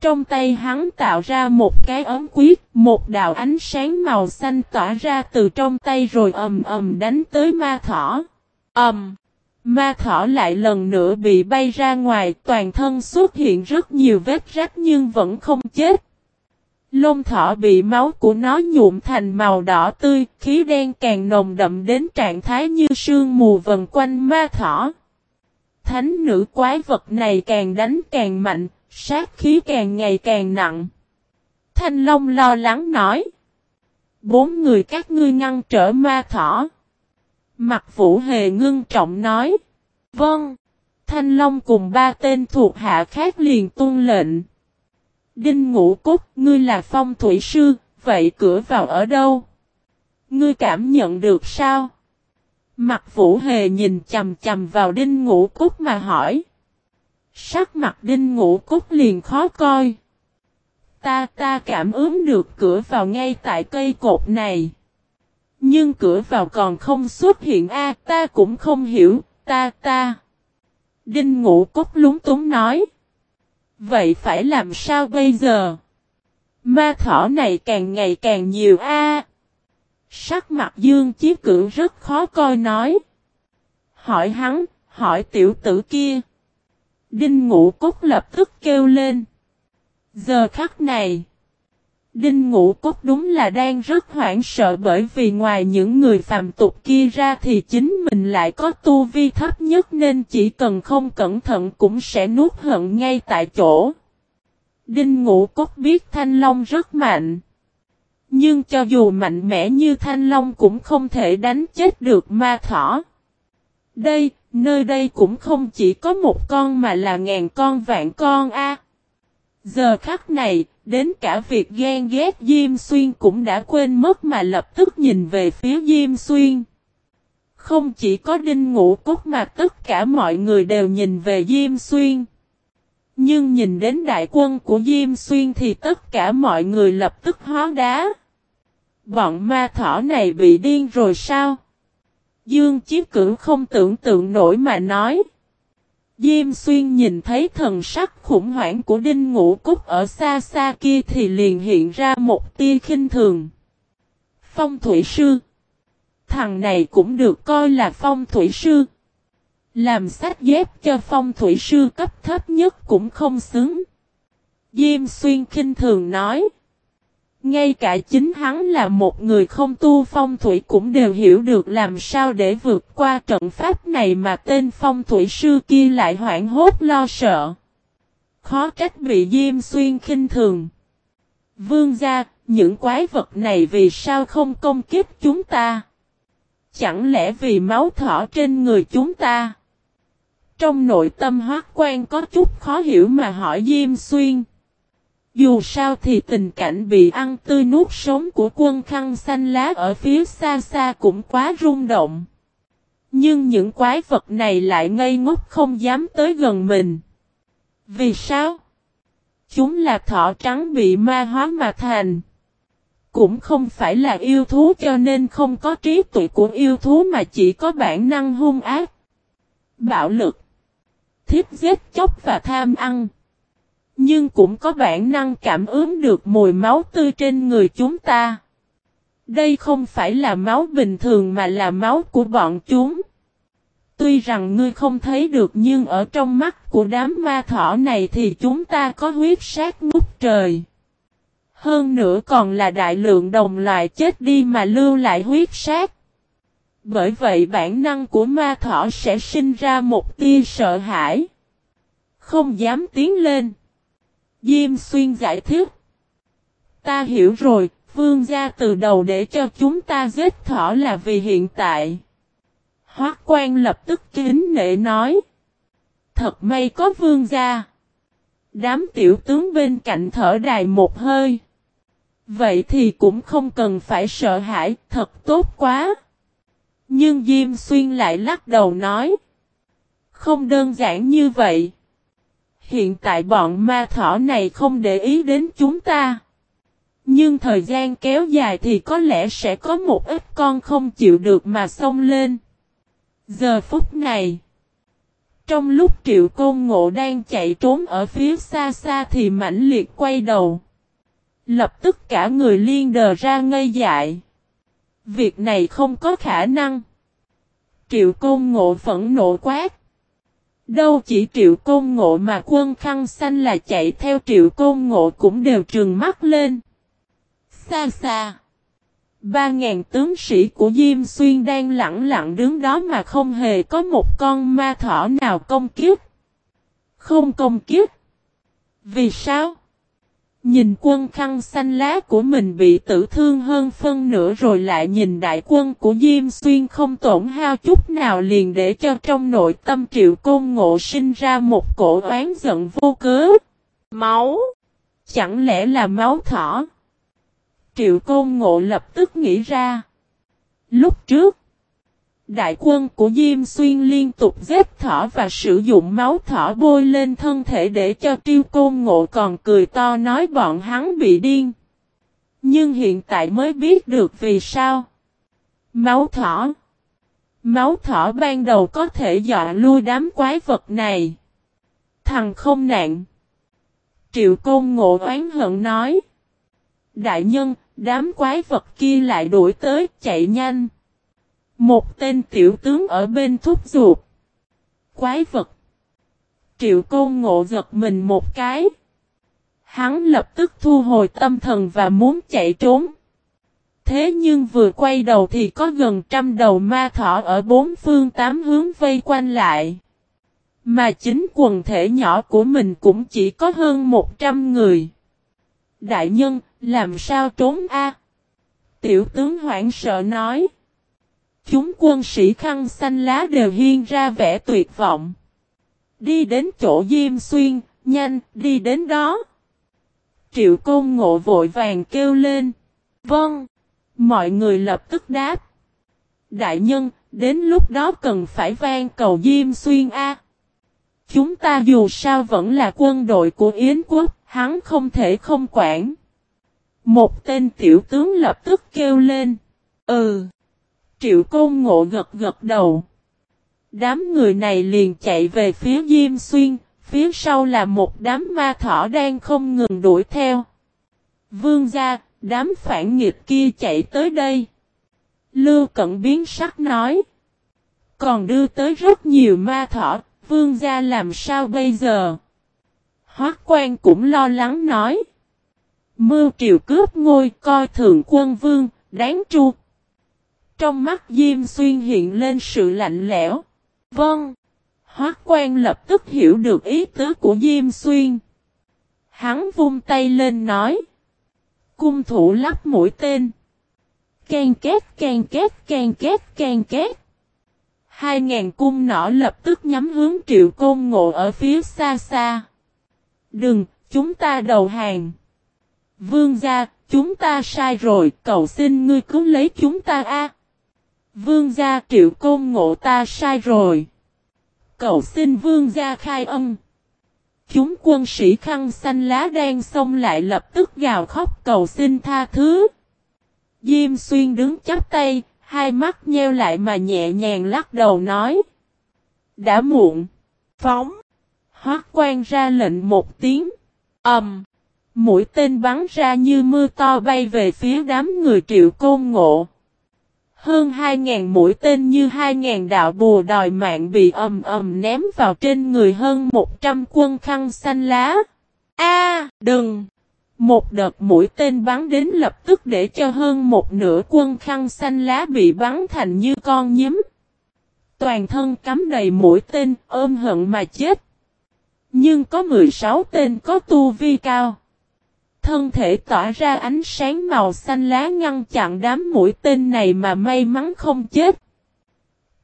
Trong tay hắn tạo ra một cái ấm quyết, một đạo ánh sáng màu xanh tỏa ra từ trong tay rồi ầm ầm đánh tới ma thỏ. Ầm! ma thỏ lại lần nữa bị bay ra ngoài, toàn thân xuất hiện rất nhiều vết rách nhưng vẫn không chết. Lông thỏ bị máu của nó nhuộm thành màu đỏ tươi, khí đen càng nồng đậm đến trạng thái như sương mù vần quanh ma thỏ. Thánh nữ quái vật này càng đánh càng mạnh, sát khí càng ngày càng nặng. Thanh Long lo lắng nói. Bốn người các ngươi ngăn trở ma thỏ. Mặt vũ hề ngưng trọng nói. Vâng. Thanh Long cùng ba tên thuộc hạ khác liền tuân lệnh. Đinh Ngũ Cúc, ngươi là phong thủy sư, vậy cửa vào ở đâu? Ngươi cảm nhận được sao? Mặt Vũ Hề nhìn chầm chầm vào Đinh Ngũ Cúc mà hỏi. Sắc mặt Đinh Ngũ Cúc liền khó coi. Ta ta cảm ứng được cửa vào ngay tại cây cột này. Nhưng cửa vào còn không xuất hiện a ta cũng không hiểu, ta ta. Đinh Ngũ Cúc lúng túng nói. Vậy phải làm sao bây giờ? Ma thỏ này càng ngày càng nhiều a. Sắc mặt Dương Chí Cửu rất khó coi nói. Hỏi hắn, hỏi tiểu tử kia. Đinh Ngũ Cốt lập tức kêu lên. Giờ khắc này. Đinh Ngũ Cốt đúng là đang rất hoảng sợ bởi vì ngoài những người phàm tục kia ra thì chính mình lại có tu vi thấp nhất nên chỉ cần không cẩn thận cũng sẽ nuốt hận ngay tại chỗ. Đinh Ngũ Cốt biết Thanh Long rất mạnh. Nhưng cho dù mạnh mẽ như Thanh Long cũng không thể đánh chết được ma thỏ. Đây, nơi đây cũng không chỉ có một con mà là ngàn con vạn con a. Giờ khắc này, đến cả việc ghen ghét Diêm Xuyên cũng đã quên mất mà lập tức nhìn về phía Diêm Xuyên. Không chỉ có đinh ngũ cốt mà tất cả mọi người đều nhìn về Diêm Xuyên. Nhưng nhìn đến đại quân của Diêm Xuyên thì tất cả mọi người lập tức hóa đá. Bọn ma thỏ này bị điên rồi sao? Dương Chiếc Cửu không tưởng tượng nổi mà nói. Diêm xuyên nhìn thấy thần sắc khủng hoảng của Đinh Ngũ Cúc ở xa xa kia thì liền hiện ra một tia khinh thường. Phong thủy sư. Thằng này cũng được coi là phong thủy sư. Làm sách dép cho phong thủy sư cấp thấp nhất cũng không xứng. Diêm xuyên khinh thường nói. Ngay cả chính hắn là một người không tu phong thủy cũng đều hiểu được làm sao để vượt qua trận pháp này mà tên phong thủy sư kia lại hoảng hốt lo sợ. Khó trách bị Diêm Xuyên khinh thường. Vương gia, những quái vật này vì sao không công kiếp chúng ta? Chẳng lẽ vì máu thỏ trên người chúng ta? Trong nội tâm hoác quan có chút khó hiểu mà hỏi Diêm Xuyên. Dù sao thì tình cảnh bị ăn tươi nuốt sống của quân khăn xanh lá ở phía xa xa cũng quá rung động. Nhưng những quái vật này lại ngây ngốc không dám tới gần mình. Vì sao? Chúng là thỏ trắng bị ma hóa mà thành. Cũng không phải là yêu thú cho nên không có trí tuệ của yêu thú mà chỉ có bản năng hung ác. Bạo lực. Thiếp giết chóc và tham ăn. Nhưng cũng có bản năng cảm ứng được mùi máu tươi trên người chúng ta. Đây không phải là máu bình thường mà là máu của bọn chúng. Tuy rằng ngươi không thấy được nhưng ở trong mắt của đám ma thỏ này thì chúng ta có huyết sát ngút trời. Hơn nữa còn là đại lượng đồng loại chết đi mà lưu lại huyết sát. Bởi vậy bản năng của ma thỏ sẽ sinh ra một tia sợ hãi. Không dám tiến lên. Diêm xuyên giải thích. Ta hiểu rồi, vương gia từ đầu để cho chúng ta giết thỏ là vì hiện tại. Hoác quan lập tức kính nể nói. Thật may có vương gia. Đám tiểu tướng bên cạnh thở đài một hơi. Vậy thì cũng không cần phải sợ hãi, thật tốt quá. Nhưng Diêm Xuyên lại lắc đầu nói. Không đơn giản như vậy. Hiện tại bọn ma thỏ này không để ý đến chúng ta. Nhưng thời gian kéo dài thì có lẽ sẽ có một ít con không chịu được mà xông lên. Giờ phút này. Trong lúc triệu côn ngộ đang chạy trốn ở phía xa xa thì mãnh liệt quay đầu. Lập tức cả người liên đờ ra ngây dại. Việc này không có khả năng. Triệu côn ngộ phẫn nộ quát. Đâu chỉ triệu côn ngộ mà quân khăn xanh là chạy theo triệu côn ngộ cũng đều trừng mắt lên. Xa xa. Ba ngàn tướng sĩ của Diêm Xuyên đang lặng lặng đứng đó mà không hề có một con ma thỏ nào công kiếp. Không công kiếp. Vì sao? Nhìn quân khăn xanh lá của mình bị tử thương hơn phân nửa rồi lại nhìn đại quân của Diêm Xuyên không tổn hao chút nào liền để cho trong nội tâm triệu côn ngộ sinh ra một cổ oán giận vô cớ. Máu! Chẳng lẽ là máu thỏ? Triệu Côn Ngộ lập tức nghĩ ra. Lúc trước, đại quân của Diêm Xuyên liên tục giết thỏ và sử dụng máu thỏ bôi lên thân thể để cho Triệu Côn Ngộ còn cười to nói bọn hắn bị điên. Nhưng hiện tại mới biết được vì sao. Máu thỏ Máu thỏ ban đầu có thể dọa lui đám quái vật này. Thằng không nạn. Triệu Côn Ngộ oán hận nói. Đại nhân, Đám quái vật kia lại đuổi tới chạy nhanh. Một tên tiểu tướng ở bên thúc ruột. Quái vật. Triệu côn ngộ giật mình một cái. Hắn lập tức thu hồi tâm thần và muốn chạy trốn. Thế nhưng vừa quay đầu thì có gần trăm đầu ma thỏ ở bốn phương tám hướng vây quanh lại. Mà chính quần thể nhỏ của mình cũng chỉ có hơn một trăm người. Đại nhân, làm sao trốn a? Tiểu tướng hoảng sợ nói. Chúng quân sĩ khăn xanh lá đều hiên ra vẻ tuyệt vọng. Đi đến chỗ Diêm Xuyên, nhanh, đi đến đó. Triệu Công Ngộ vội vàng kêu lên. Vâng. Mọi người lập tức đáp. Đại nhân, đến lúc đó cần phải vang cầu Diêm Xuyên A. Chúng ta dù sao vẫn là quân đội của Yến quốc, hắn không thể không quản. Một tên tiểu tướng lập tức kêu lên. Ừ. Triệu công ngộ gật gật đầu. Đám người này liền chạy về phía Diêm Xuyên, phía sau là một đám ma thỏ đang không ngừng đuổi theo. Vương gia, đám phản nghịch kia chạy tới đây. Lưu Cận biến sắc nói. Còn đưa tới rất nhiều ma thỏ, vương gia làm sao bây giờ? Hoác quan cũng lo lắng nói. Mưu triều cướp ngôi coi thường quân vương, đáng tru. Trong mắt Diêm Xuyên hiện lên sự lạnh lẽo. Vâng. Hoác quan lập tức hiểu được ý tứ của Diêm Xuyên. Hắn vung tay lên nói. Cung thủ lắp mũi tên. Can két can két can két can két. Hai ngàn cung nỏ lập tức nhắm hướng triệu côn ngộ ở phía xa xa. Đừng, chúng ta đầu hàng. Vương gia, chúng ta sai rồi, cầu xin ngươi cứu lấy chúng ta a. Vương gia triệu côn ngộ ta sai rồi. Cầu xin vương gia khai ân. Chúng quân sĩ khăn xanh lá đen xông lại lập tức gào khóc cầu xin tha thứ. Diêm xuyên đứng chắp tay, hai mắt nheo lại mà nhẹ nhàng lắc đầu nói. Đã muộn. Phóng. Hoác quan ra lệnh một tiếng. Ẩm. Um. Mũi tên bắn ra như mưa to bay về phía đám người triệu côn ngộ. Hơn 2.000 mũi tên như 2.000 đạo bùa đòi mạng bị ầm ầm ném vào trên người hơn 100 quân khăn xanh lá. A, đừng! Một đợt mũi tên bắn đến lập tức để cho hơn một nửa quân khăn xanh lá bị bắn thành như con nhím. Toàn thân cắm đầy mũi tên ôm hận mà chết. Nhưng có 16 tên có tu vi cao. Thân thể tỏa ra ánh sáng màu xanh lá ngăn chặn đám mũi tên này mà may mắn không chết.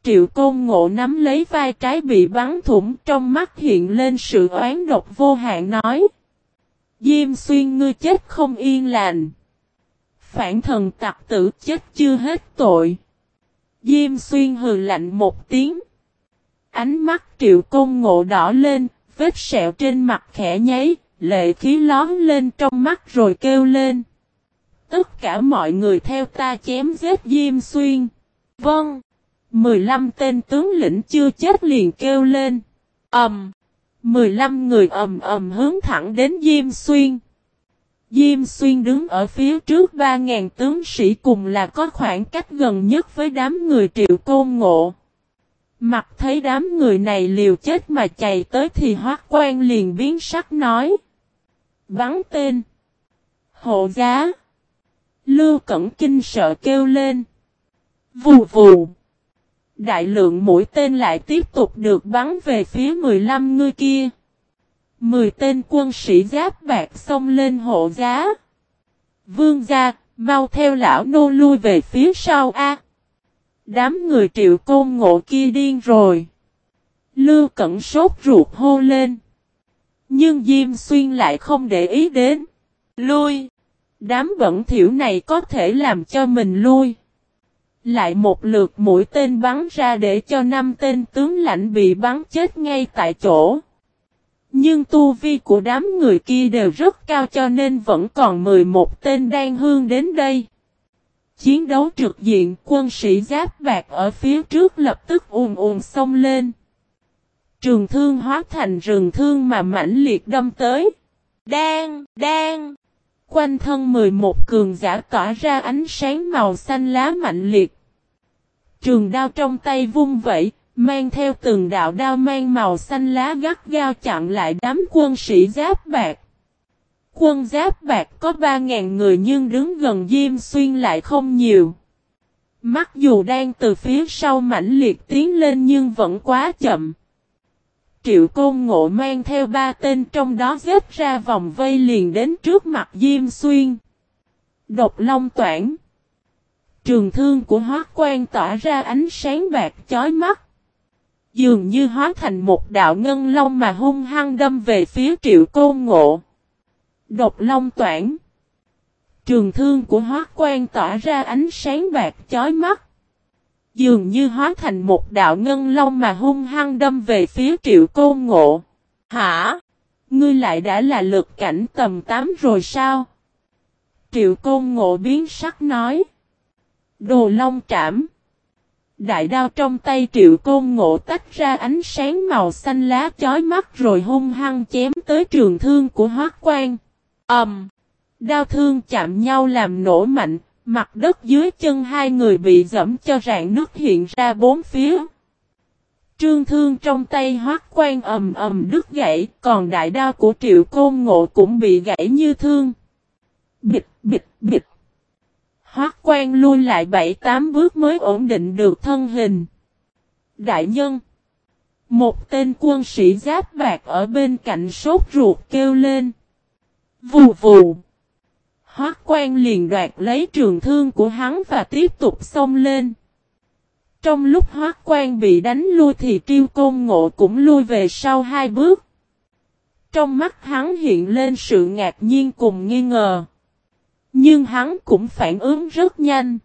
Triệu Côn Ngộ nắm lấy vai trái bị bắn thủng trong mắt hiện lên sự oán độc vô hạn nói. Diêm xuyên ngươi chết không yên lành. Phản thần tặc tử chết chưa hết tội. Diêm xuyên hừ lạnh một tiếng. Ánh mắt triệu công ngộ đỏ lên, vết sẹo trên mặt khẽ nháy, lệ khí lón lên trong mắt rồi kêu lên. Tất cả mọi người theo ta chém giết Diêm Xuyên. Vâng. 15 tên tướng lĩnh chưa chết liền kêu lên. Ẩm. Um. 15 người ầm ầm hướng thẳng đến Diêm Xuyên. Diêm Xuyên đứng ở phía trước 3.000 tướng sĩ cùng là có khoảng cách gần nhất với đám người triệu côn ngộ. Mặt thấy đám người này liều chết mà chạy tới thì hoác quan liền biến sắc nói. Bắn tên. Hộ giá. Lưu Cẩn Kinh sợ kêu lên. Vù vù. Đại lượng mũi tên lại tiếp tục được bắn về phía 15 người kia. 10 tên quân sĩ giáp bạc xông lên hộ giá. Vương gia, mau theo lão nô lui về phía sau A. Đám người triệu côn ngộ kia điên rồi. Lưu cẩn sốt ruột hô lên. Nhưng Diêm Xuyên lại không để ý đến. Lui. Đám bẩn thiểu này có thể làm cho mình lui. Lại một lượt mũi tên bắn ra để cho năm tên tướng lãnh bị bắn chết ngay tại chỗ. Nhưng tu vi của đám người kia đều rất cao cho nên vẫn còn 11 tên đang hương đến đây. Chiến đấu trực diện, quân sĩ giáp bạc ở phía trước lập tức ùn ùn xông lên. Trường thương hóa thành rừng thương mà mãnh liệt đâm tới. Đang, đang. Quanh thân 11 cường giả tỏa ra ánh sáng màu xanh lá mạnh liệt. Trường đao trong tay vung vẫy, mang theo từng đạo đao mang màu xanh lá gắt gao chặn lại đám quân sĩ giáp bạc. Quân giáp bạc có 3.000 người nhưng đứng gần Diêm Xuyên lại không nhiều. Mặc dù đang từ phía sau mãnh liệt tiến lên nhưng vẫn quá chậm. Triệu Côn Ngộ mang theo ba tên trong đó dếp ra vòng vây liền đến trước mặt Diêm Xuyên. Độc Long Toản Trường thương của hóa quan tỏa ra ánh sáng bạc chói mắt. Dường như hóa thành một đạo ngân long mà hung hăng đâm về phía triệu côn ngộ. Độc long toản. Trường thương của hóa quan tỏa ra ánh sáng bạc chói mắt. Dường như hóa thành một đạo ngân long mà hung hăng đâm về phía triệu côn ngộ. Hả? Ngươi lại đã là lực cảnh tầm 8 rồi sao? Triệu côn ngộ biến sắc nói. Đồ long trảm. Đại đao trong tay triệu côn ngộ tách ra ánh sáng màu xanh lá chói mắt rồi hung hăng chém tới trường thương của hoác quan. ầm. Um, đao thương chạm nhau làm nổ mạnh, mặt đất dưới chân hai người bị dẫm cho rạn nước hiện ra bốn phía. Trương thương trong tay hoác quan ầm ầm đứt gãy, còn đại đao của triệu côn ngộ cũng bị gãy như thương. Bịch, bịch, bịch. Hoác quan lui lại bảy tám bước mới ổn định được thân hình. Đại nhân. Một tên quân sĩ giáp bạc ở bên cạnh sốt ruột kêu lên. Vù vù. Hoác quan liền đoạt lấy trường thương của hắn và tiếp tục xông lên. Trong lúc hoác quan bị đánh lui thì triêu côn ngộ cũng lui về sau hai bước. Trong mắt hắn hiện lên sự ngạc nhiên cùng nghi ngờ. Nhưng hắn cũng phản ứng rất nhanh.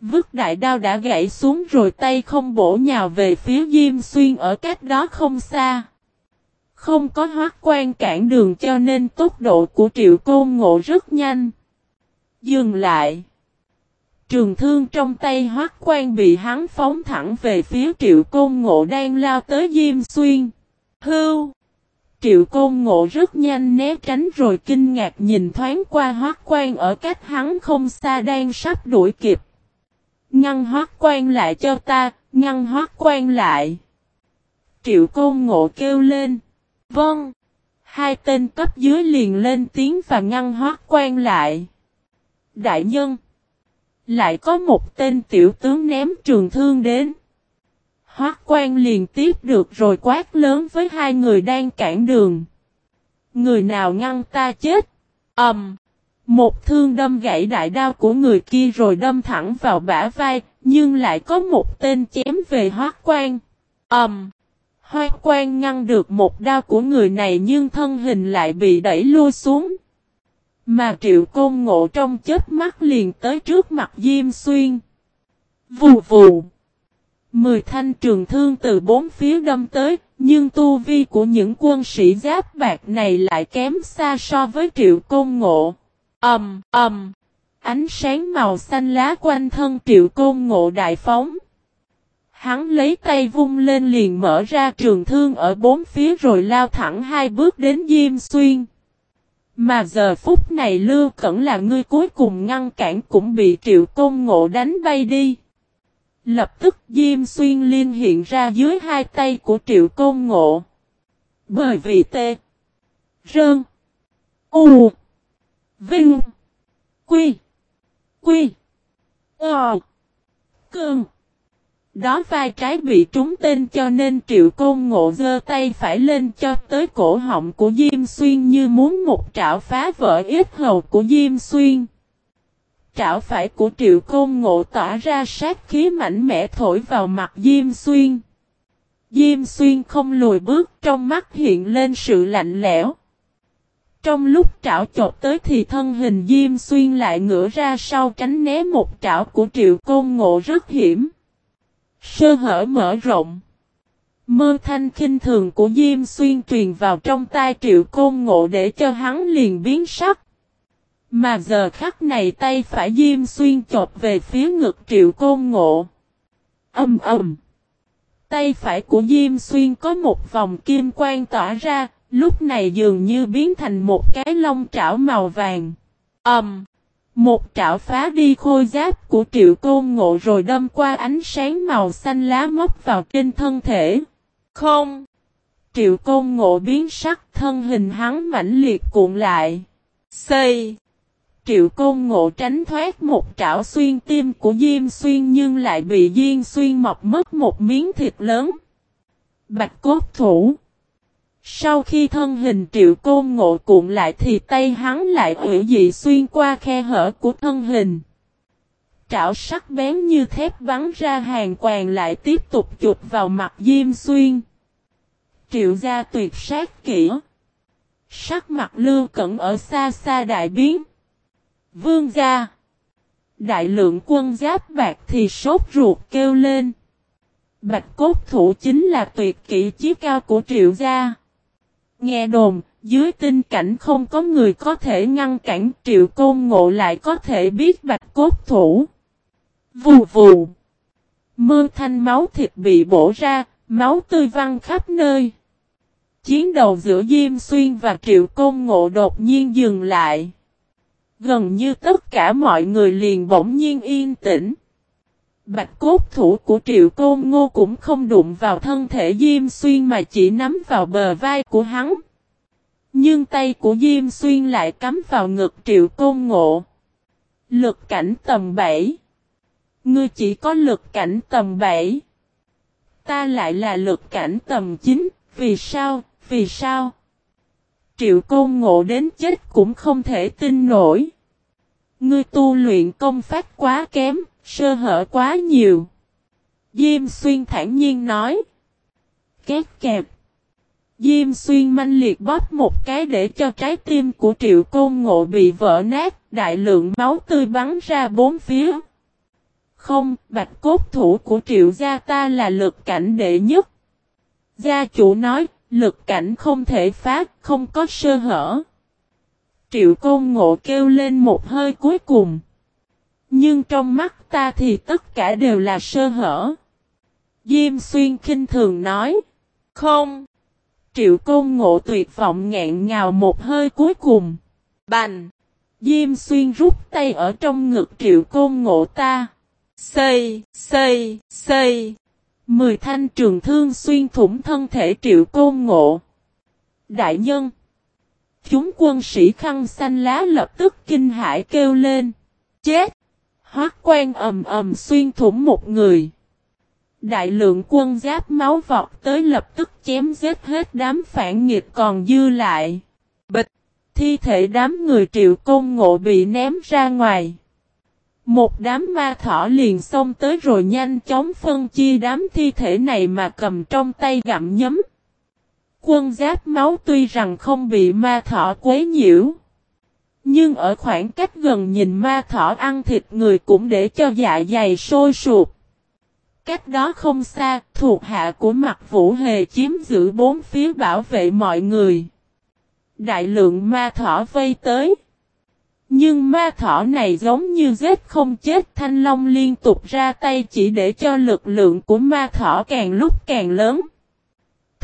Vứt đại đao đã gãy xuống rồi tay không bổ nhào về phía Diêm Xuyên ở cách đó không xa. Không có hoác quan cản đường cho nên tốc độ của triệu côn ngộ rất nhanh. Dừng lại. Trường thương trong tay hoác quan bị hắn phóng thẳng về phía triệu côn ngộ đang lao tới Diêm Xuyên. Hưu! triệu côn ngộ rất nhanh né tránh rồi kinh ngạc nhìn thoáng qua hoác quan ở cách hắn không xa đang sắp đuổi kịp. Ngăn hoác quan lại cho ta, ngăn hoác quan lại. Triệu côn ngộ kêu lên. Vâng. Hai tên cấp dưới liền lên tiếng và ngăn hoác quan lại. Đại nhân. Lại có một tên tiểu tướng ném trường thương đến. Hoác quan liền tiếp được rồi quát lớn với hai người đang cản đường. Người nào ngăn ta chết? Ẩm. Um, một thương đâm gãy đại đao của người kia rồi đâm thẳng vào bả vai, nhưng lại có một tên chém về hoác quan. Ẩm. Um, Hoa quan ngăn được một đao của người này nhưng thân hình lại bị đẩy lui xuống. Mà triệu côn ngộ trong chết mắt liền tới trước mặt Diêm Xuyên. Vù vù. Mười thanh trường thương từ bốn phía đâm tới, nhưng tu vi của những quân sĩ giáp bạc này lại kém xa so với triệu côn ngộ. Ầm, um, ầm. Um. Ánh sáng màu xanh lá quanh thân triệu côn ngộ đại phóng. Hắn lấy tay vung lên liền mở ra trường thương ở bốn phía rồi lao thẳng hai bước đến Diêm Xuyên. Mà giờ phút này Lưu Cẩn là người cuối cùng ngăn cản cũng bị triệu công ngộ đánh bay đi. Lập tức Diêm Xuyên liên hiện ra dưới hai tay của triệu công ngộ. Bởi vì tê. Rơn. U. Vinh. Quy. Quy. Ờ. cường. Đó vai trái bị trúng tên cho nên triệu côn ngộ giơ tay phải lên cho tới cổ họng của Diêm Xuyên như muốn một trảo phá vỡ ít hầu của Diêm Xuyên. Trảo phải của triệu côn ngộ tỏa ra sát khí mạnh mẽ thổi vào mặt Diêm Xuyên. Diêm Xuyên không lùi bước, trong mắt hiện lên sự lạnh lẽo. Trong lúc trảo chột tới thì thân hình Diêm Xuyên lại ngửa ra sau tránh né một trảo của triệu côn ngộ rất hiểm. Sơ hở mở rộng. Mơ thanh khinh thường của Diêm Xuyên truyền vào trong tai triệu côn ngộ để cho hắn liền biến sắc. Mà giờ khắc này tay phải Diêm Xuyên chộp về phía ngực triệu côn ngộ. Âm ầm. Tay phải của Diêm Xuyên có một vòng kim quang tỏa ra, lúc này dường như biến thành một cái lông trảo màu vàng. Ầm. Một trảo phá đi khôi giáp của triệu côn ngộ rồi đâm qua ánh sáng màu xanh lá móc vào trên thân thể. Không! Triệu côn ngộ biến sắc, thân hình hắn mãnh liệt cuộn lại. Xây! Triệu côn ngộ tránh thoát một trảo xuyên tim của Diêm Xuyên nhưng lại bị Diêm Xuyên mọc mất một miếng thịt lớn. Bạch cốt thủ! Sau khi thân hình triệu côn ngộ cuộn lại thì tay hắn lại ủy dị xuyên qua khe hở của thân hình. Trảo sắc bén như thép bắn ra hàng quàng lại tiếp tục chụp vào mặt Diêm Xuyên. Triệu gia tuyệt sát kỹ. Sắc mặt lưu cẩn ở xa xa đại biến. Vương gia. Đại lượng quân giáp bạc thì sốt ruột kêu lên. Bạch cốt thủ chính là tuyệt kỹ chí cao của triệu gia. Nghe đồn, dưới tinh cảnh không có người có thể ngăn cản triệu côn ngộ lại có thể biết bạch cốt thủ. Vù vù. mưa thanh máu thịt bị bổ ra, máu tươi văng khắp nơi. Chiến đầu giữa Diêm Xuyên và Triệu Côn Ngộ đột nhiên dừng lại. Gần như tất cả mọi người liền bỗng nhiên yên tĩnh. Bạch cốt thủ của triệu côn ngô cũng không đụng vào thân thể Diêm Xuyên mà chỉ nắm vào bờ vai của hắn. Nhưng tay của Diêm Xuyên lại cắm vào ngực triệu côn ngộ. Lực cảnh tầm 7. Ngươi chỉ có lực cảnh tầm 7. Ta lại là lực cảnh tầm 9. Vì sao? Vì sao? Triệu côn ngộ đến chết cũng không thể tin nổi. Ngươi tu luyện công pháp quá kém, Sơ hở quá nhiều. Diêm xuyên thản nhiên nói. Két kẹp. Diêm xuyên manh liệt bóp một cái để cho trái tim của triệu côn ngộ bị vỡ nát, đại lượng máu tươi bắn ra bốn phía. Không, bạch cốt thủ của triệu gia ta là lực cảnh đệ nhất. Gia chủ nói, lực cảnh không thể phát, không có sơ hở. Triệu côn ngộ kêu lên một hơi cuối cùng. Nhưng trong mắt ta thì tất cả đều là sơ hở. Diêm xuyên khinh thường nói. Không. Triệu Côn Ngộ tuyệt vọng ngẹn ngào một hơi cuối cùng. Bành! Diêm xuyên rút tay ở trong ngực Triệu Côn Ngộ ta. Xây, xây, xây. Mười thanh trường thương xuyên thủng thân thể Triệu Côn Ngộ. Đại nhân! Chúng quân sĩ khăn xanh lá lập tức kinh hãi kêu lên. Chết! Hoác quan ầm ầm xuyên thủng một người. Đại lượng quân giáp máu vọt tới lập tức chém giết hết đám phản nghiệt còn dư lại. Bịch! Thi thể đám người triệu công ngộ bị ném ra ngoài. Một đám ma thỏ liền xông tới rồi nhanh chóng phân chia đám thi thể này mà cầm trong tay gặm nhấm. Quân giáp máu tuy rằng không bị ma thỏ quấy nhiễu. Nhưng ở khoảng cách gần nhìn ma thỏ ăn thịt người cũng để cho dạ dày sôi sụp. Cách đó không xa, thuộc hạ của mặt vũ hề chiếm giữ bốn phía bảo vệ mọi người. Đại lượng ma thỏ vây tới. Nhưng ma thỏ này giống như giết không chết thanh long liên tục ra tay chỉ để cho lực lượng của ma thỏ càng lúc càng lớn.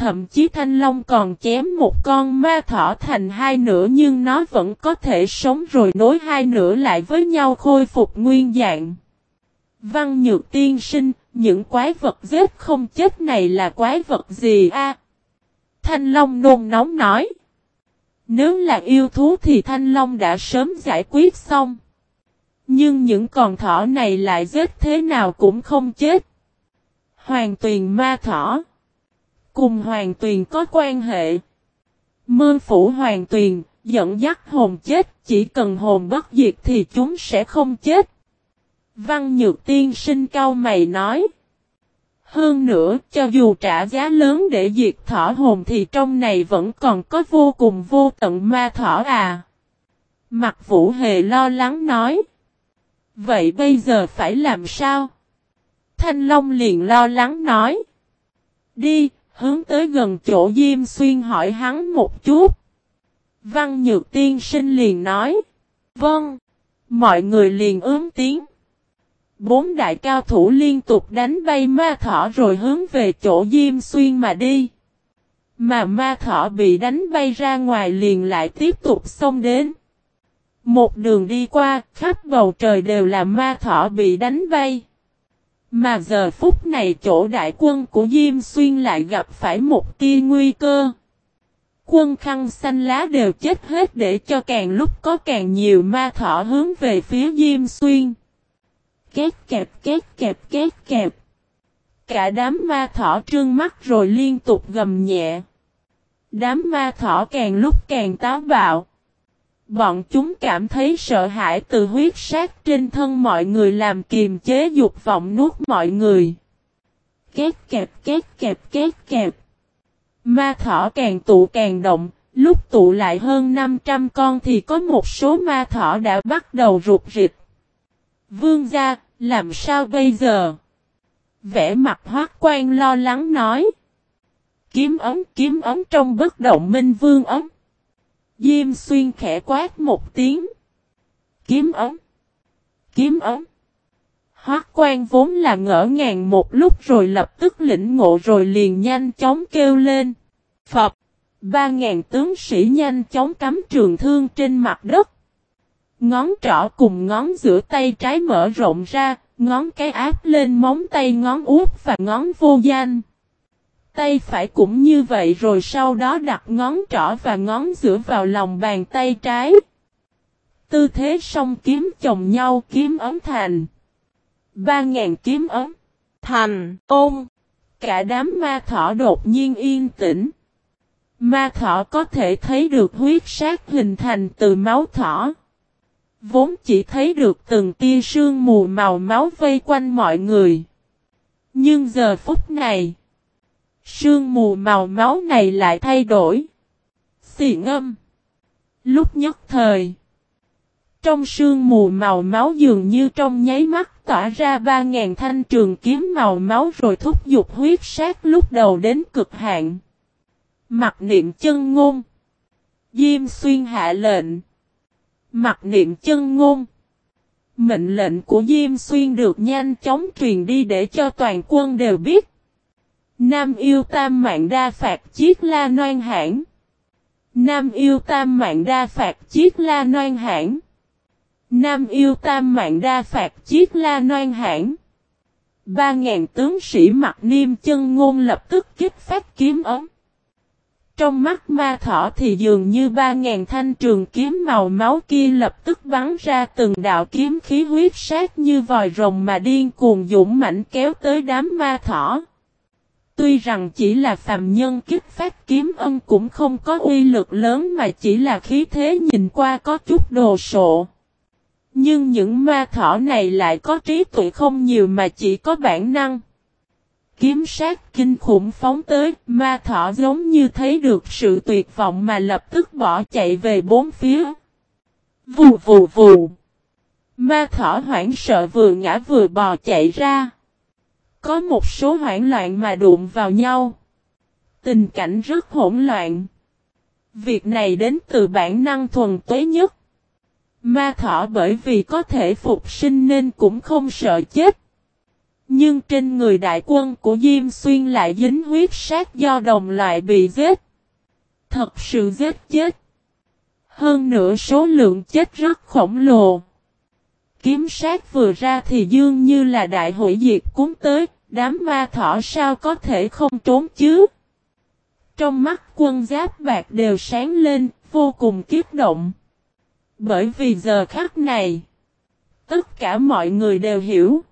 Thậm chí thanh long còn chém một con ma thỏ thành hai nửa nhưng nó vẫn có thể sống rồi nối hai nửa lại với nhau khôi phục nguyên dạng. Văn nhược tiên sinh, những quái vật giết không chết này là quái vật gì a? Thanh long nôn nóng nói. Nếu là yêu thú thì Thanh Long đã sớm giải quyết xong. Nhưng những con thỏ này lại giết thế nào cũng không chết. Hoàng tuyền ma thỏ. Cùng hoàng tuyền có quan hệ. Mơ phủ hoàng tuyền, dẫn dắt hồn chết, chỉ cần hồn bất diệt thì chúng sẽ không chết. Văn nhược tiên sinh cao mày nói. Hơn nữa, cho dù trả giá lớn để diệt thỏ hồn thì trong này vẫn còn có vô cùng vô tận ma thỏ à. Mặt vũ hề lo lắng nói. Vậy bây giờ phải làm sao? Thanh Long liền lo lắng nói. Đi, hướng tới gần chỗ Diêm Xuyên hỏi hắn một chút. Văn Nhược Tiên Sinh liền nói. Vâng. Mọi người liền ướm tiếng. Bốn đại cao thủ liên tục đánh bay ma thỏ rồi hướng về chỗ Diêm Xuyên mà đi. Mà ma thỏ bị đánh bay ra ngoài liền lại tiếp tục xông đến. Một đường đi qua, khắp bầu trời đều là ma thỏ bị đánh bay. Mà giờ phút này chỗ đại quân của Diêm Xuyên lại gặp phải một tia nguy cơ. Quân khăn xanh lá đều chết hết để cho càng lúc có càng nhiều ma thỏ hướng về phía Diêm Xuyên. Két kẹp két kẹp két kẹp. Cả đám ma thỏ trương mắt rồi liên tục gầm nhẹ. Đám ma thỏ càng lúc càng táo bạo. Bọn chúng cảm thấy sợ hãi từ huyết sát trên thân mọi người làm kiềm chế dục vọng nuốt mọi người. Két kẹp két kẹp két kẹp. Ma thỏ càng tụ càng động, lúc tụ lại hơn 500 con thì có một số ma thỏ đã bắt đầu rụt rịch. Vương gia, làm sao bây giờ? Vẽ mặt hoác quan lo lắng nói. Kiếm ấm kiếm ấm trong bất động minh vương ấm. Diêm xuyên khẽ quát một tiếng. Kiếm ấm. Kiếm ấm. Hoác quan vốn là ngỡ ngàng một lúc rồi lập tức lĩnh ngộ rồi liền nhanh chóng kêu lên. Phật. Ba ngàn tướng sĩ nhanh chóng cắm trường thương trên mặt đất. Ngón trỏ cùng ngón giữa tay trái mở rộng ra, ngón cái áp lên móng tay ngón út và ngón vô danh. Tay phải cũng như vậy rồi sau đó đặt ngón trỏ và ngón giữa vào lòng bàn tay trái. Tư thế song kiếm chồng nhau kiếm ấm thành. Ba ngàn kiếm ấm. Thành, ôm. Cả đám ma thỏ đột nhiên yên tĩnh. Ma thỏ có thể thấy được huyết sát hình thành từ máu thỏ. Vốn chỉ thấy được từng tia sương mù màu máu vây quanh mọi người. Nhưng giờ phút này, sương mù màu máu này lại thay đổi. Xì ngâm. Lúc nhất thời, trong sương mù màu máu dường như trong nháy mắt tỏa ra ba ngàn thanh trường kiếm màu máu rồi thúc giục huyết sát lúc đầu đến cực hạn. Mặt niệm chân ngôn. Diêm xuyên hạ lệnh. Mặt niệm chân ngôn. Mệnh lệnh của Diêm Xuyên được nhanh chóng truyền đi để cho toàn quân đều biết. Nam yêu tam mạng đa phạt chiếc la noan hãng. Nam yêu tam mạng đa phạt chiếc la noan hãng. Nam yêu tam mạng đa phạt chiếc la noan hãng. Ba ngàn tướng sĩ mặc niêm chân ngôn lập tức kích phát kiếm ấm. Trong mắt ma thỏ thì dường như ba ngàn thanh trường kiếm màu máu kia lập tức bắn ra từng đạo kiếm khí huyết sát như vòi rồng mà điên cuồng dũng mãnh kéo tới đám ma thỏ. Tuy rằng chỉ là phàm nhân kích phát kiếm ân cũng không có uy lực lớn mà chỉ là khí thế nhìn qua có chút đồ sộ. Nhưng những ma thỏ này lại có trí tuệ không nhiều mà chỉ có bản năng. Kiếm sát kinh khủng phóng tới, ma thỏ giống như thấy được sự tuyệt vọng mà lập tức bỏ chạy về bốn phía. Vù vù vù. Ma thỏ hoảng sợ vừa ngã vừa bò chạy ra. Có một số hoảng loạn mà đụng vào nhau. Tình cảnh rất hỗn loạn. Việc này đến từ bản năng thuần tuế nhất. Ma thỏ bởi vì có thể phục sinh nên cũng không sợ chết. Nhưng trên người đại quân của Diêm Xuyên lại dính huyết sát do đồng loại bị giết. Thật sự giết chết. Hơn nữa số lượng chết rất khổng lồ. Kiếm sát vừa ra thì dương như là đại hội diệt cúng tới, đám ma thỏ sao có thể không trốn chứ. Trong mắt quân giáp bạc đều sáng lên, vô cùng kiếp động. Bởi vì giờ khắc này, tất cả mọi người đều hiểu.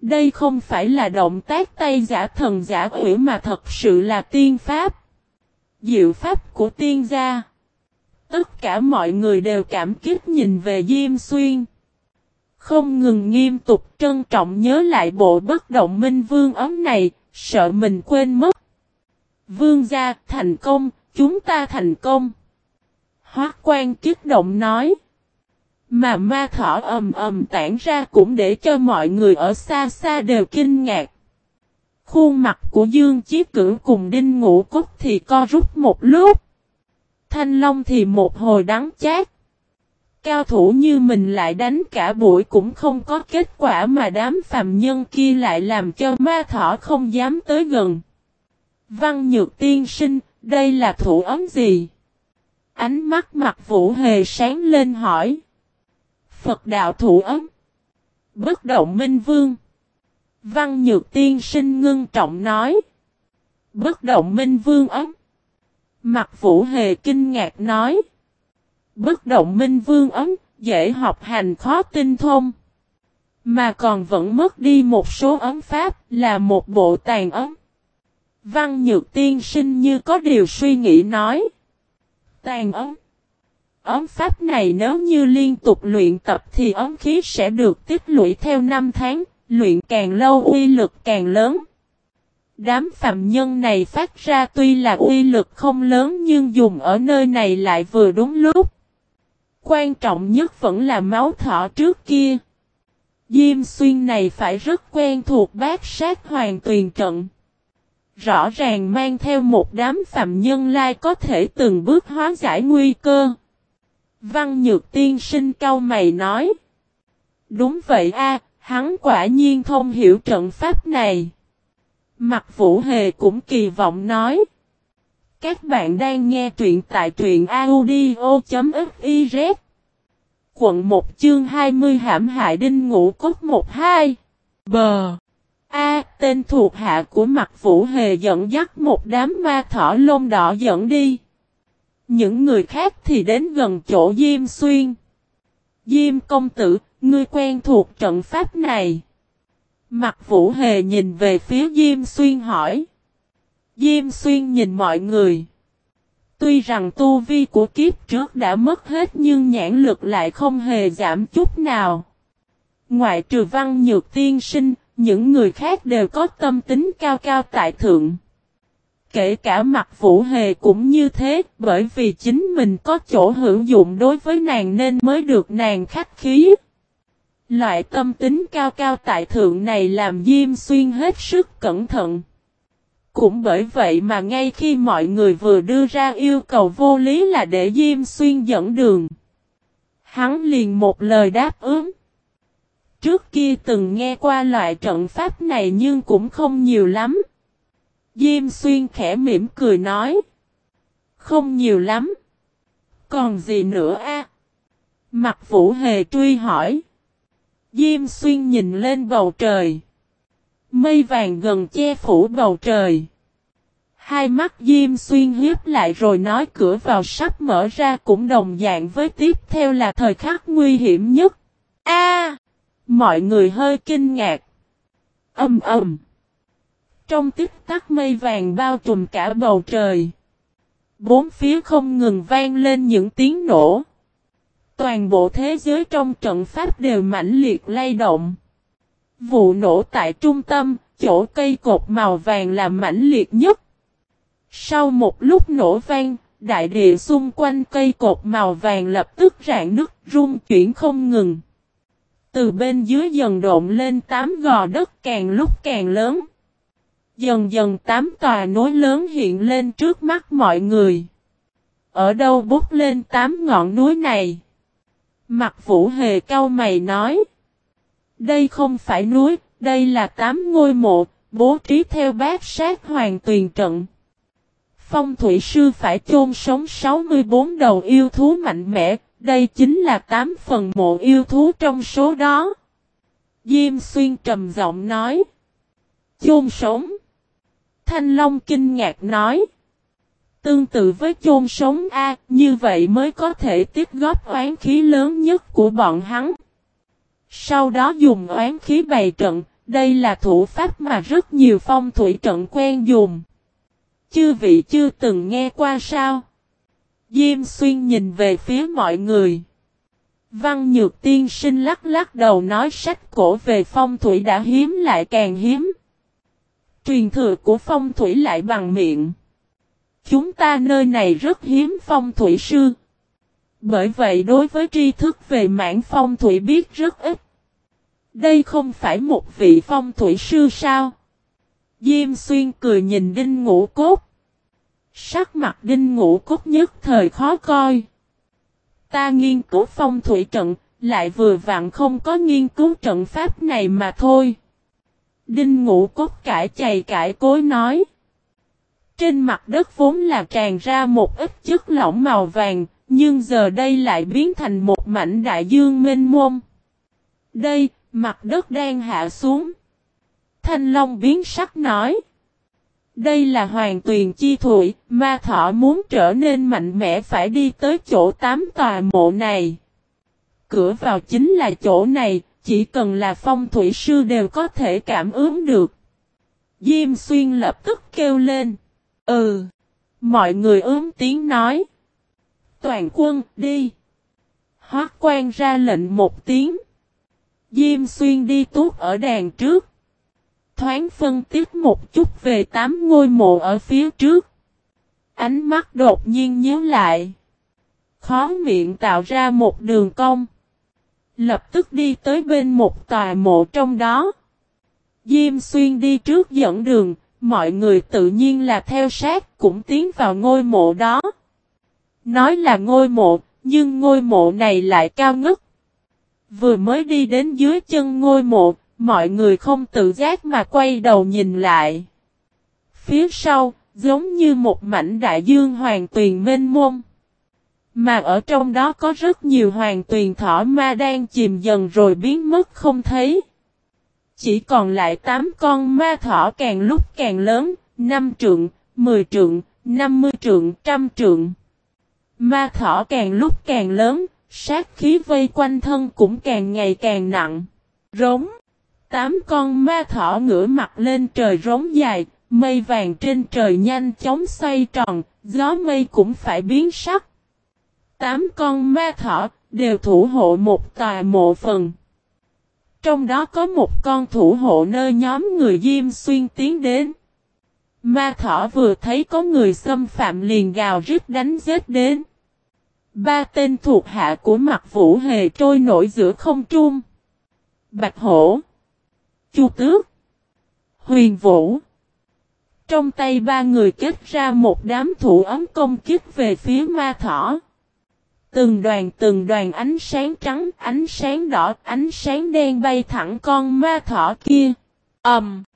Đây không phải là động tác tay giả thần giả quỷ mà thật sự là tiên pháp. Diệu pháp của tiên gia. Tất cả mọi người đều cảm kích nhìn về Diêm Xuyên. Không ngừng nghiêm tục trân trọng nhớ lại bộ bất động minh vương ấm này, sợ mình quên mất. Vương gia thành công, chúng ta thành công. Hoác quan kích động nói. Mà ma thỏ ầm ầm tản ra cũng để cho mọi người ở xa xa đều kinh ngạc. Khuôn mặt của Dương Chí Cử cùng Đinh Ngũ Cúc thì co rút một lúc. Thanh Long thì một hồi đắng chát. Cao thủ như mình lại đánh cả buổi cũng không có kết quả mà đám phàm nhân kia lại làm cho ma thỏ không dám tới gần. Văn Nhược tiên sinh, đây là thủ ấm gì? Ánh mắt mặt vũ hề sáng lên hỏi. Phật đạo thủ ấm. Bất động minh vương. Văn Nhược tiên sinh ngưng trọng nói. Bất động minh vương ấm. Mặt vũ hề kinh ngạc nói. Bất động minh vương ấm, dễ học hành khó tinh thông. Mà còn vẫn mất đi một số ấm pháp là một bộ tàn ấm. Văn nhược tiên sinh như có điều suy nghĩ nói. Tàn ấm. Ấm pháp này nếu như liên tục luyện tập thì ấm khí sẽ được tích lũy theo năm tháng, luyện càng lâu uy lực càng lớn. Đám phạm nhân này phát ra tuy là uy lực không lớn nhưng dùng ở nơi này lại vừa đúng lúc. Quan trọng nhất vẫn là máu thỏ trước kia. Diêm xuyên này phải rất quen thuộc bát sát hoàng tuyền trận. Rõ ràng mang theo một đám phạm nhân lai có thể từng bước hóa giải nguy cơ. Văn Nhược tiên sinh cao mày nói. Đúng vậy a, hắn quả nhiên thông hiểu trận pháp này. Mặt Vũ Hề cũng kỳ vọng nói. Các bạn đang nghe truyện tại truyện audio.fiz Quận 1 chương 20 hãm hại đinh ngũ cốt 12 Bờ A tên thuộc hạ của mặt vũ hề dẫn dắt một đám ma thỏ lông đỏ dẫn đi. Những người khác thì đến gần chỗ Diêm Xuyên. Diêm công tử, ngươi quen thuộc trận pháp này. Mặt vũ hề nhìn về phía Diêm Xuyên hỏi. Diêm Xuyên nhìn mọi người. Tuy rằng tu vi của kiếp trước đã mất hết nhưng nhãn lực lại không hề giảm chút nào. Ngoại trừ văn nhược tiên sinh, những người khác đều có tâm tính cao cao tại thượng. Kể cả mặt vũ hề cũng như thế, bởi vì chính mình có chỗ hữu dụng đối với nàng nên mới được nàng khách khí. Loại tâm tính cao cao tại thượng này làm Diêm Xuyên hết sức cẩn thận. Cũng bởi vậy mà ngay khi mọi người vừa đưa ra yêu cầu vô lý là để Diêm Xuyên dẫn đường. Hắn liền một lời đáp ứng. Trước kia từng nghe qua loại trận pháp này nhưng cũng không nhiều lắm. Diêm xuyên khẽ mỉm cười nói. Không nhiều lắm. Còn gì nữa a? Mặt vũ hề truy hỏi. Diêm xuyên nhìn lên bầu trời. Mây vàng gần che phủ bầu trời. Hai mắt Diêm xuyên hiếp lại rồi nói cửa vào sắp mở ra cũng đồng dạng với tiếp theo là thời khắc nguy hiểm nhất. A! mọi người hơi kinh ngạc. Âm ầm. Trong tích tắc mây vàng bao trùm cả bầu trời. Bốn phía không ngừng vang lên những tiếng nổ. Toàn bộ thế giới trong trận pháp đều mãnh liệt lay động. Vụ nổ tại trung tâm, chỗ cây cột màu vàng là mãnh liệt nhất. Sau một lúc nổ vang, đại địa xung quanh cây cột màu vàng lập tức rạn nứt rung chuyển không ngừng. Từ bên dưới dần độn lên tám gò đất càng lúc càng lớn. Dần dần tám tòa nối lớn hiện lên trước mắt mọi người. Ở đâu bút lên tám ngọn núi này? Mặt vũ hề cao mày nói. Đây không phải núi, đây là tám ngôi mộ, bố trí theo bát sát hoàng tuyền trận. Phong thủy sư phải chôn sống 64 đầu yêu thú mạnh mẽ, đây chính là 8 phần mộ yêu thú trong số đó. Diêm xuyên trầm giọng nói. Chôn sống. Thanh Long kinh ngạc nói. Tương tự với chôn sống A, như vậy mới có thể tiết góp oán khí lớn nhất của bọn hắn. Sau đó dùng oán khí bày trận, đây là thủ pháp mà rất nhiều phong thủy trận quen dùng. Chư vị chưa từng nghe qua sao? Diêm xuyên nhìn về phía mọi người. Văn Nhược Tiên sinh lắc lắc đầu nói sách cổ về phong thủy đã hiếm lại càng hiếm. Truyền thừa của phong thủy lại bằng miệng. Chúng ta nơi này rất hiếm phong thủy sư. Bởi vậy đối với tri thức về mảng phong thủy biết rất ít. Đây không phải một vị phong thủy sư sao? Diêm xuyên cười nhìn đinh ngũ cốt. Sắc mặt đinh ngũ cốt nhất thời khó coi. Ta nghiên cứu phong thủy trận, lại vừa vặn không có nghiên cứu trận pháp này mà thôi. Đinh ngũ cốt cải chày cải cối nói. Trên mặt đất vốn là tràn ra một ít chất lỏng màu vàng, nhưng giờ đây lại biến thành một mảnh đại dương mênh mông. Đây, mặt đất đang hạ xuống. Thanh Long biến sắc nói. Đây là hoàng tuyền chi thụy, ma thọ muốn trở nên mạnh mẽ phải đi tới chỗ tám tòa mộ này. Cửa vào chính là chỗ này, chỉ cần là phong thủy sư đều có thể cảm ứng được. Diêm xuyên lập tức kêu lên. Ừ. Mọi người ướm tiếng nói. Toàn quân đi. Hoác quan ra lệnh một tiếng. Diêm xuyên đi tuốt ở đàn trước thoáng phân tích một chút về tám ngôi mộ ở phía trước. Ánh mắt đột nhiên nhớ lại. Khó miệng tạo ra một đường cong. Lập tức đi tới bên một tòa mộ trong đó. Diêm xuyên đi trước dẫn đường, mọi người tự nhiên là theo sát cũng tiến vào ngôi mộ đó. Nói là ngôi mộ, nhưng ngôi mộ này lại cao ngất. Vừa mới đi đến dưới chân ngôi mộ, Mọi người không tự giác mà quay đầu nhìn lại. Phía sau, giống như một mảnh đại dương hoàng tuyền mênh mông. Mà ở trong đó có rất nhiều hoàng tuyền thỏ ma đang chìm dần rồi biến mất không thấy. Chỉ còn lại 8 con ma thỏ càng lúc càng lớn, 5 trượng, 10 trượng, 50 trượng, trăm trượng. Ma thỏ càng lúc càng lớn, sát khí vây quanh thân cũng càng ngày càng nặng. Rống. Tám con ma thỏ ngửa mặt lên trời rống dài, mây vàng trên trời nhanh chóng xoay tròn, gió mây cũng phải biến sắc. Tám con ma thỏ đều thủ hộ một tòa mộ phần. Trong đó có một con thủ hộ nơi nhóm người Diêm Xuyên tiến đến. Ma thỏ vừa thấy có người xâm phạm liền gào rít đánh giết đến. Ba tên thuộc hạ của mặt vũ hề trôi nổi giữa không trung. Bạch hổ. Chu Tước, Huyền Vũ. Trong tay ba người kết ra một đám thủ ấm công kích về phía ma thỏ. Từng đoàn từng đoàn ánh sáng trắng, ánh sáng đỏ, ánh sáng đen bay thẳng con ma thỏ kia. Ầm. Um,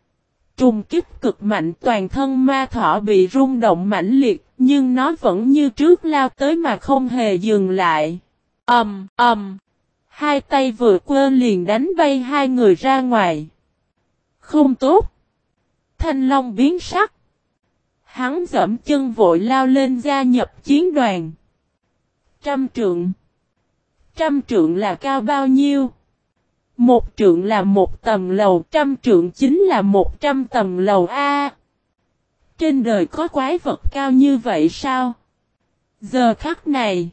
Trùng kích cực mạnh toàn thân ma thỏ bị rung động mãnh liệt, nhưng nó vẫn như trước lao tới mà không hề dừng lại. ầm um, ầm. Um. Hai tay vừa quơ liền đánh bay hai người ra ngoài. Không tốt. Thanh Long biến sắc. Hắn dẫm chân vội lao lên gia nhập chiến đoàn. Trăm trượng. Trăm trượng là cao bao nhiêu? Một trượng là một tầng lầu, trăm trượng chính là một trăm tầng lầu A. trên đời có quái vật cao như vậy sao? Giờ khắc này,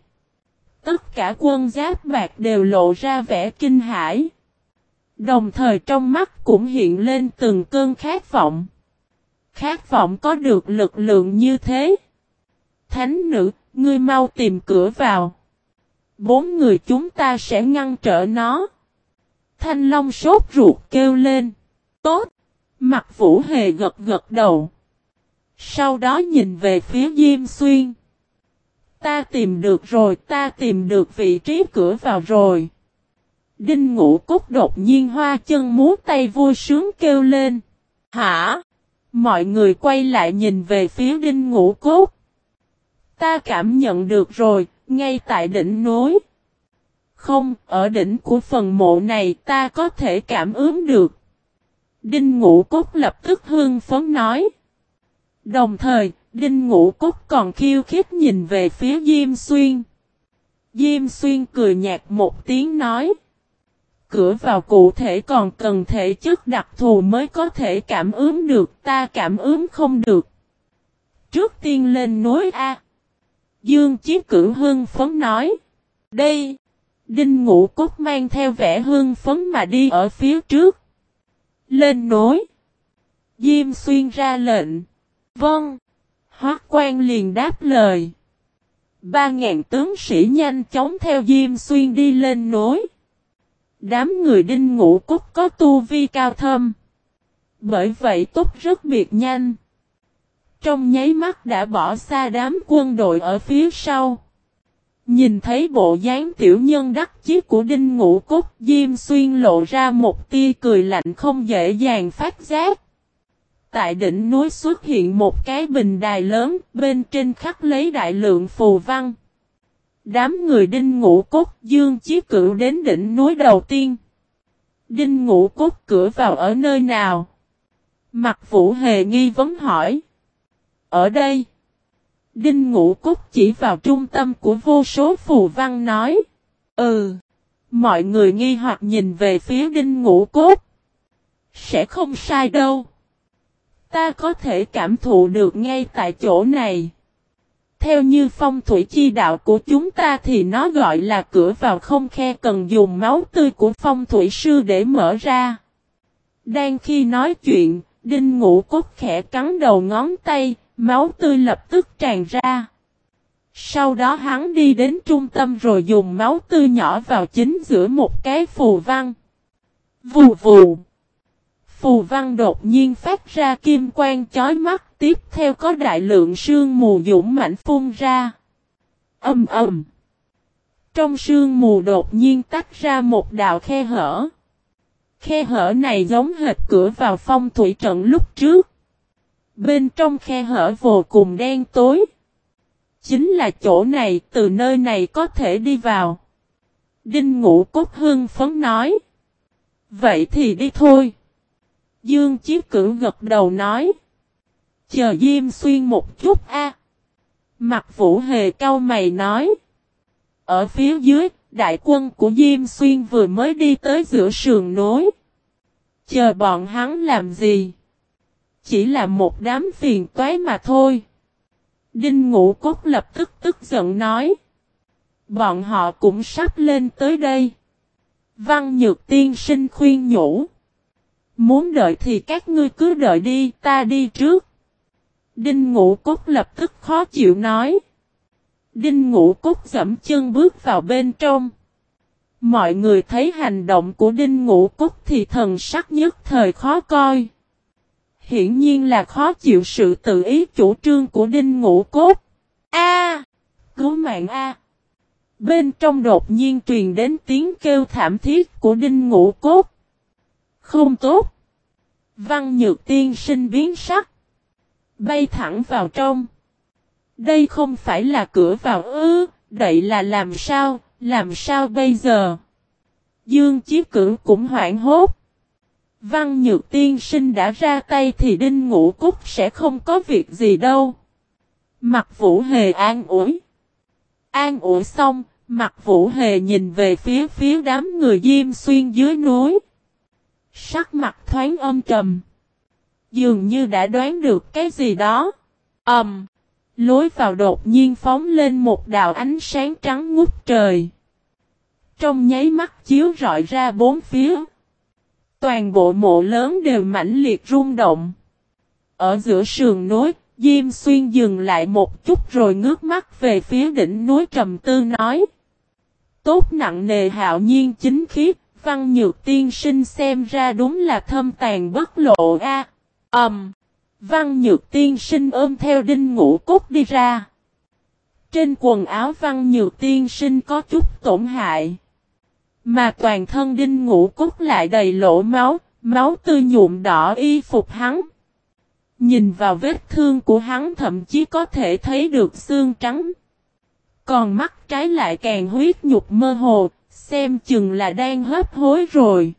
tất cả quân giáp bạc đều lộ ra vẻ kinh hãi. Đồng thời trong mắt cũng hiện lên từng cơn khát vọng. Khát vọng có được lực lượng như thế. Thánh nữ, ngươi mau tìm cửa vào. Bốn người chúng ta sẽ ngăn trở nó. Thanh Long sốt ruột kêu lên. Tốt. Mặt Vũ Hề gật gật đầu. Sau đó nhìn về phía Diêm Xuyên. Ta tìm được rồi, ta tìm được vị trí cửa vào rồi. Đinh ngũ cốt đột nhiên hoa chân múa tay vui sướng kêu lên. Hả? Mọi người quay lại nhìn về phía đinh ngũ cốt. Ta cảm nhận được rồi, ngay tại đỉnh núi. Không, ở đỉnh của phần mộ này ta có thể cảm ứng được. Đinh Ngũ Cốt lập tức hương phấn nói. Đồng thời, Đinh Ngũ Cốt còn khiêu khích nhìn về phía Diêm Xuyên. Diêm Xuyên cười nhạt một tiếng nói. Cửa vào cụ thể còn cần thể chất đặc thù mới có thể cảm ứng được, ta cảm ứng không được. Trước tiên lên núi A. Dương Chí Cử hương phấn nói. Đây, Đinh Ngũ Cốt mang theo vẻ hương phấn mà đi ở phía trước. Lên nối. Diêm xuyên ra lệnh. Vâng. Hoác quan liền đáp lời. Ba ngàn tướng sĩ nhanh chóng theo Diêm xuyên đi lên nối. Đám người đinh ngũ cốt có tu vi cao thâm. Bởi vậy tốt rất biệt nhanh. Trong nháy mắt đã bỏ xa đám quân đội ở phía sau. Nhìn thấy bộ dáng tiểu nhân đắc chí của đinh ngũ cốt diêm xuyên lộ ra một tia cười lạnh không dễ dàng phát giác. Tại đỉnh núi xuất hiện một cái bình đài lớn, bên trên khắc lấy đại lượng phù văn. Đám người đinh ngũ cốt dương chí cửu đến đỉnh núi đầu tiên. Đinh ngũ cốt cửa vào ở nơi nào? Mặt vũ hề nghi vấn hỏi. Ở đây. Đinh Ngũ Cúc chỉ vào trung tâm của vô số phù văn nói. Ừ. Mọi người nghi hoặc nhìn về phía Đinh Ngũ Cốt. Sẽ không sai đâu. Ta có thể cảm thụ được ngay tại chỗ này. Theo như phong thủy chi đạo của chúng ta thì nó gọi là cửa vào không khe cần dùng máu tươi của phong thủy sư để mở ra. Đang khi nói chuyện, Đinh Ngũ Cốt khẽ cắn đầu ngón tay, Máu tươi lập tức tràn ra. Sau đó hắn đi đến trung tâm rồi dùng máu tươi nhỏ vào chính giữa một cái phù văn. Vù vù. Phù văn đột nhiên phát ra kim quang chói mắt, tiếp theo có đại lượng sương mù dũng mạnh phun ra. Âm ầm. Trong sương mù đột nhiên tách ra một đạo khe hở. Khe hở này giống hệt cửa vào phong thủy trận lúc trước. Bên trong khe hở vô cùng đen tối. Chính là chỗ này, từ nơi này có thể đi vào. Đinh ngũ cốt hương phấn nói. Vậy thì đi thôi. Dương Chí Cử gật đầu nói. Chờ Diêm Xuyên một chút a. Mặt Vũ Hề cau mày nói. Ở phía dưới, đại quân của Diêm Xuyên vừa mới đi tới giữa sườn nối. Chờ bọn hắn làm gì? Chỉ là một đám phiền toái mà thôi. Đinh Ngũ Cốt lập tức tức giận nói. Bọn họ cũng sắp lên tới đây. Văn Nhược Tiên sinh khuyên nhủ. Muốn đợi thì các ngươi cứ đợi đi, ta đi trước. Đinh Ngũ Cốt lập tức khó chịu nói. Đinh Ngũ Cốt dẫm chân bước vào bên trong. Mọi người thấy hành động của Đinh Ngũ Cốt thì thần sắc nhất thời khó coi hiển nhiên là khó chịu sự tự ý chủ trương của Đinh Ngũ Cốt. A! cứu mạng A! Bên trong đột nhiên truyền đến tiếng kêu thảm thiết của Đinh Ngũ Cốt. Không tốt! Văn nhược tiên sinh biến sắc. Bay thẳng vào trong. Đây không phải là cửa vào ư, đậy là làm sao, làm sao bây giờ? Dương Chí Cửu cũng hoảng hốt. Văn Nhược Tiên Sinh đã ra tay thì Đinh Ngũ Cúc sẽ không có việc gì đâu. Mặt Vũ Hề an ủi. An ủi xong, mặt Vũ Hề nhìn về phía phía đám người Diêm Xuyên dưới núi. Sắc mặt thoáng âm trầm. Dường như đã đoán được cái gì đó. Ầm. Um, lối vào đột nhiên phóng lên một đạo ánh sáng trắng ngút trời. Trong nháy mắt chiếu rọi ra bốn phía. Toàn bộ mộ lớn đều mãnh liệt rung động. Ở giữa sườn núi, Diêm Xuyên dừng lại một chút rồi ngước mắt về phía đỉnh núi trầm tư nói. Tốt nặng nề hạo nhiên chính khiết, văn nhược tiên sinh xem ra đúng là thâm tàn bất lộ a. Ầm. Um, văn nhược tiên sinh ôm theo đinh ngũ cốt đi ra. Trên quần áo văn nhược tiên sinh có chút tổn hại. Mà toàn thân đinh ngũ cốt lại đầy lỗ máu, máu tươi nhuộm đỏ y phục hắn. Nhìn vào vết thương của hắn thậm chí có thể thấy được xương trắng. Còn mắt trái lại càng huyết nhục mơ hồ, xem chừng là đang hấp hối rồi.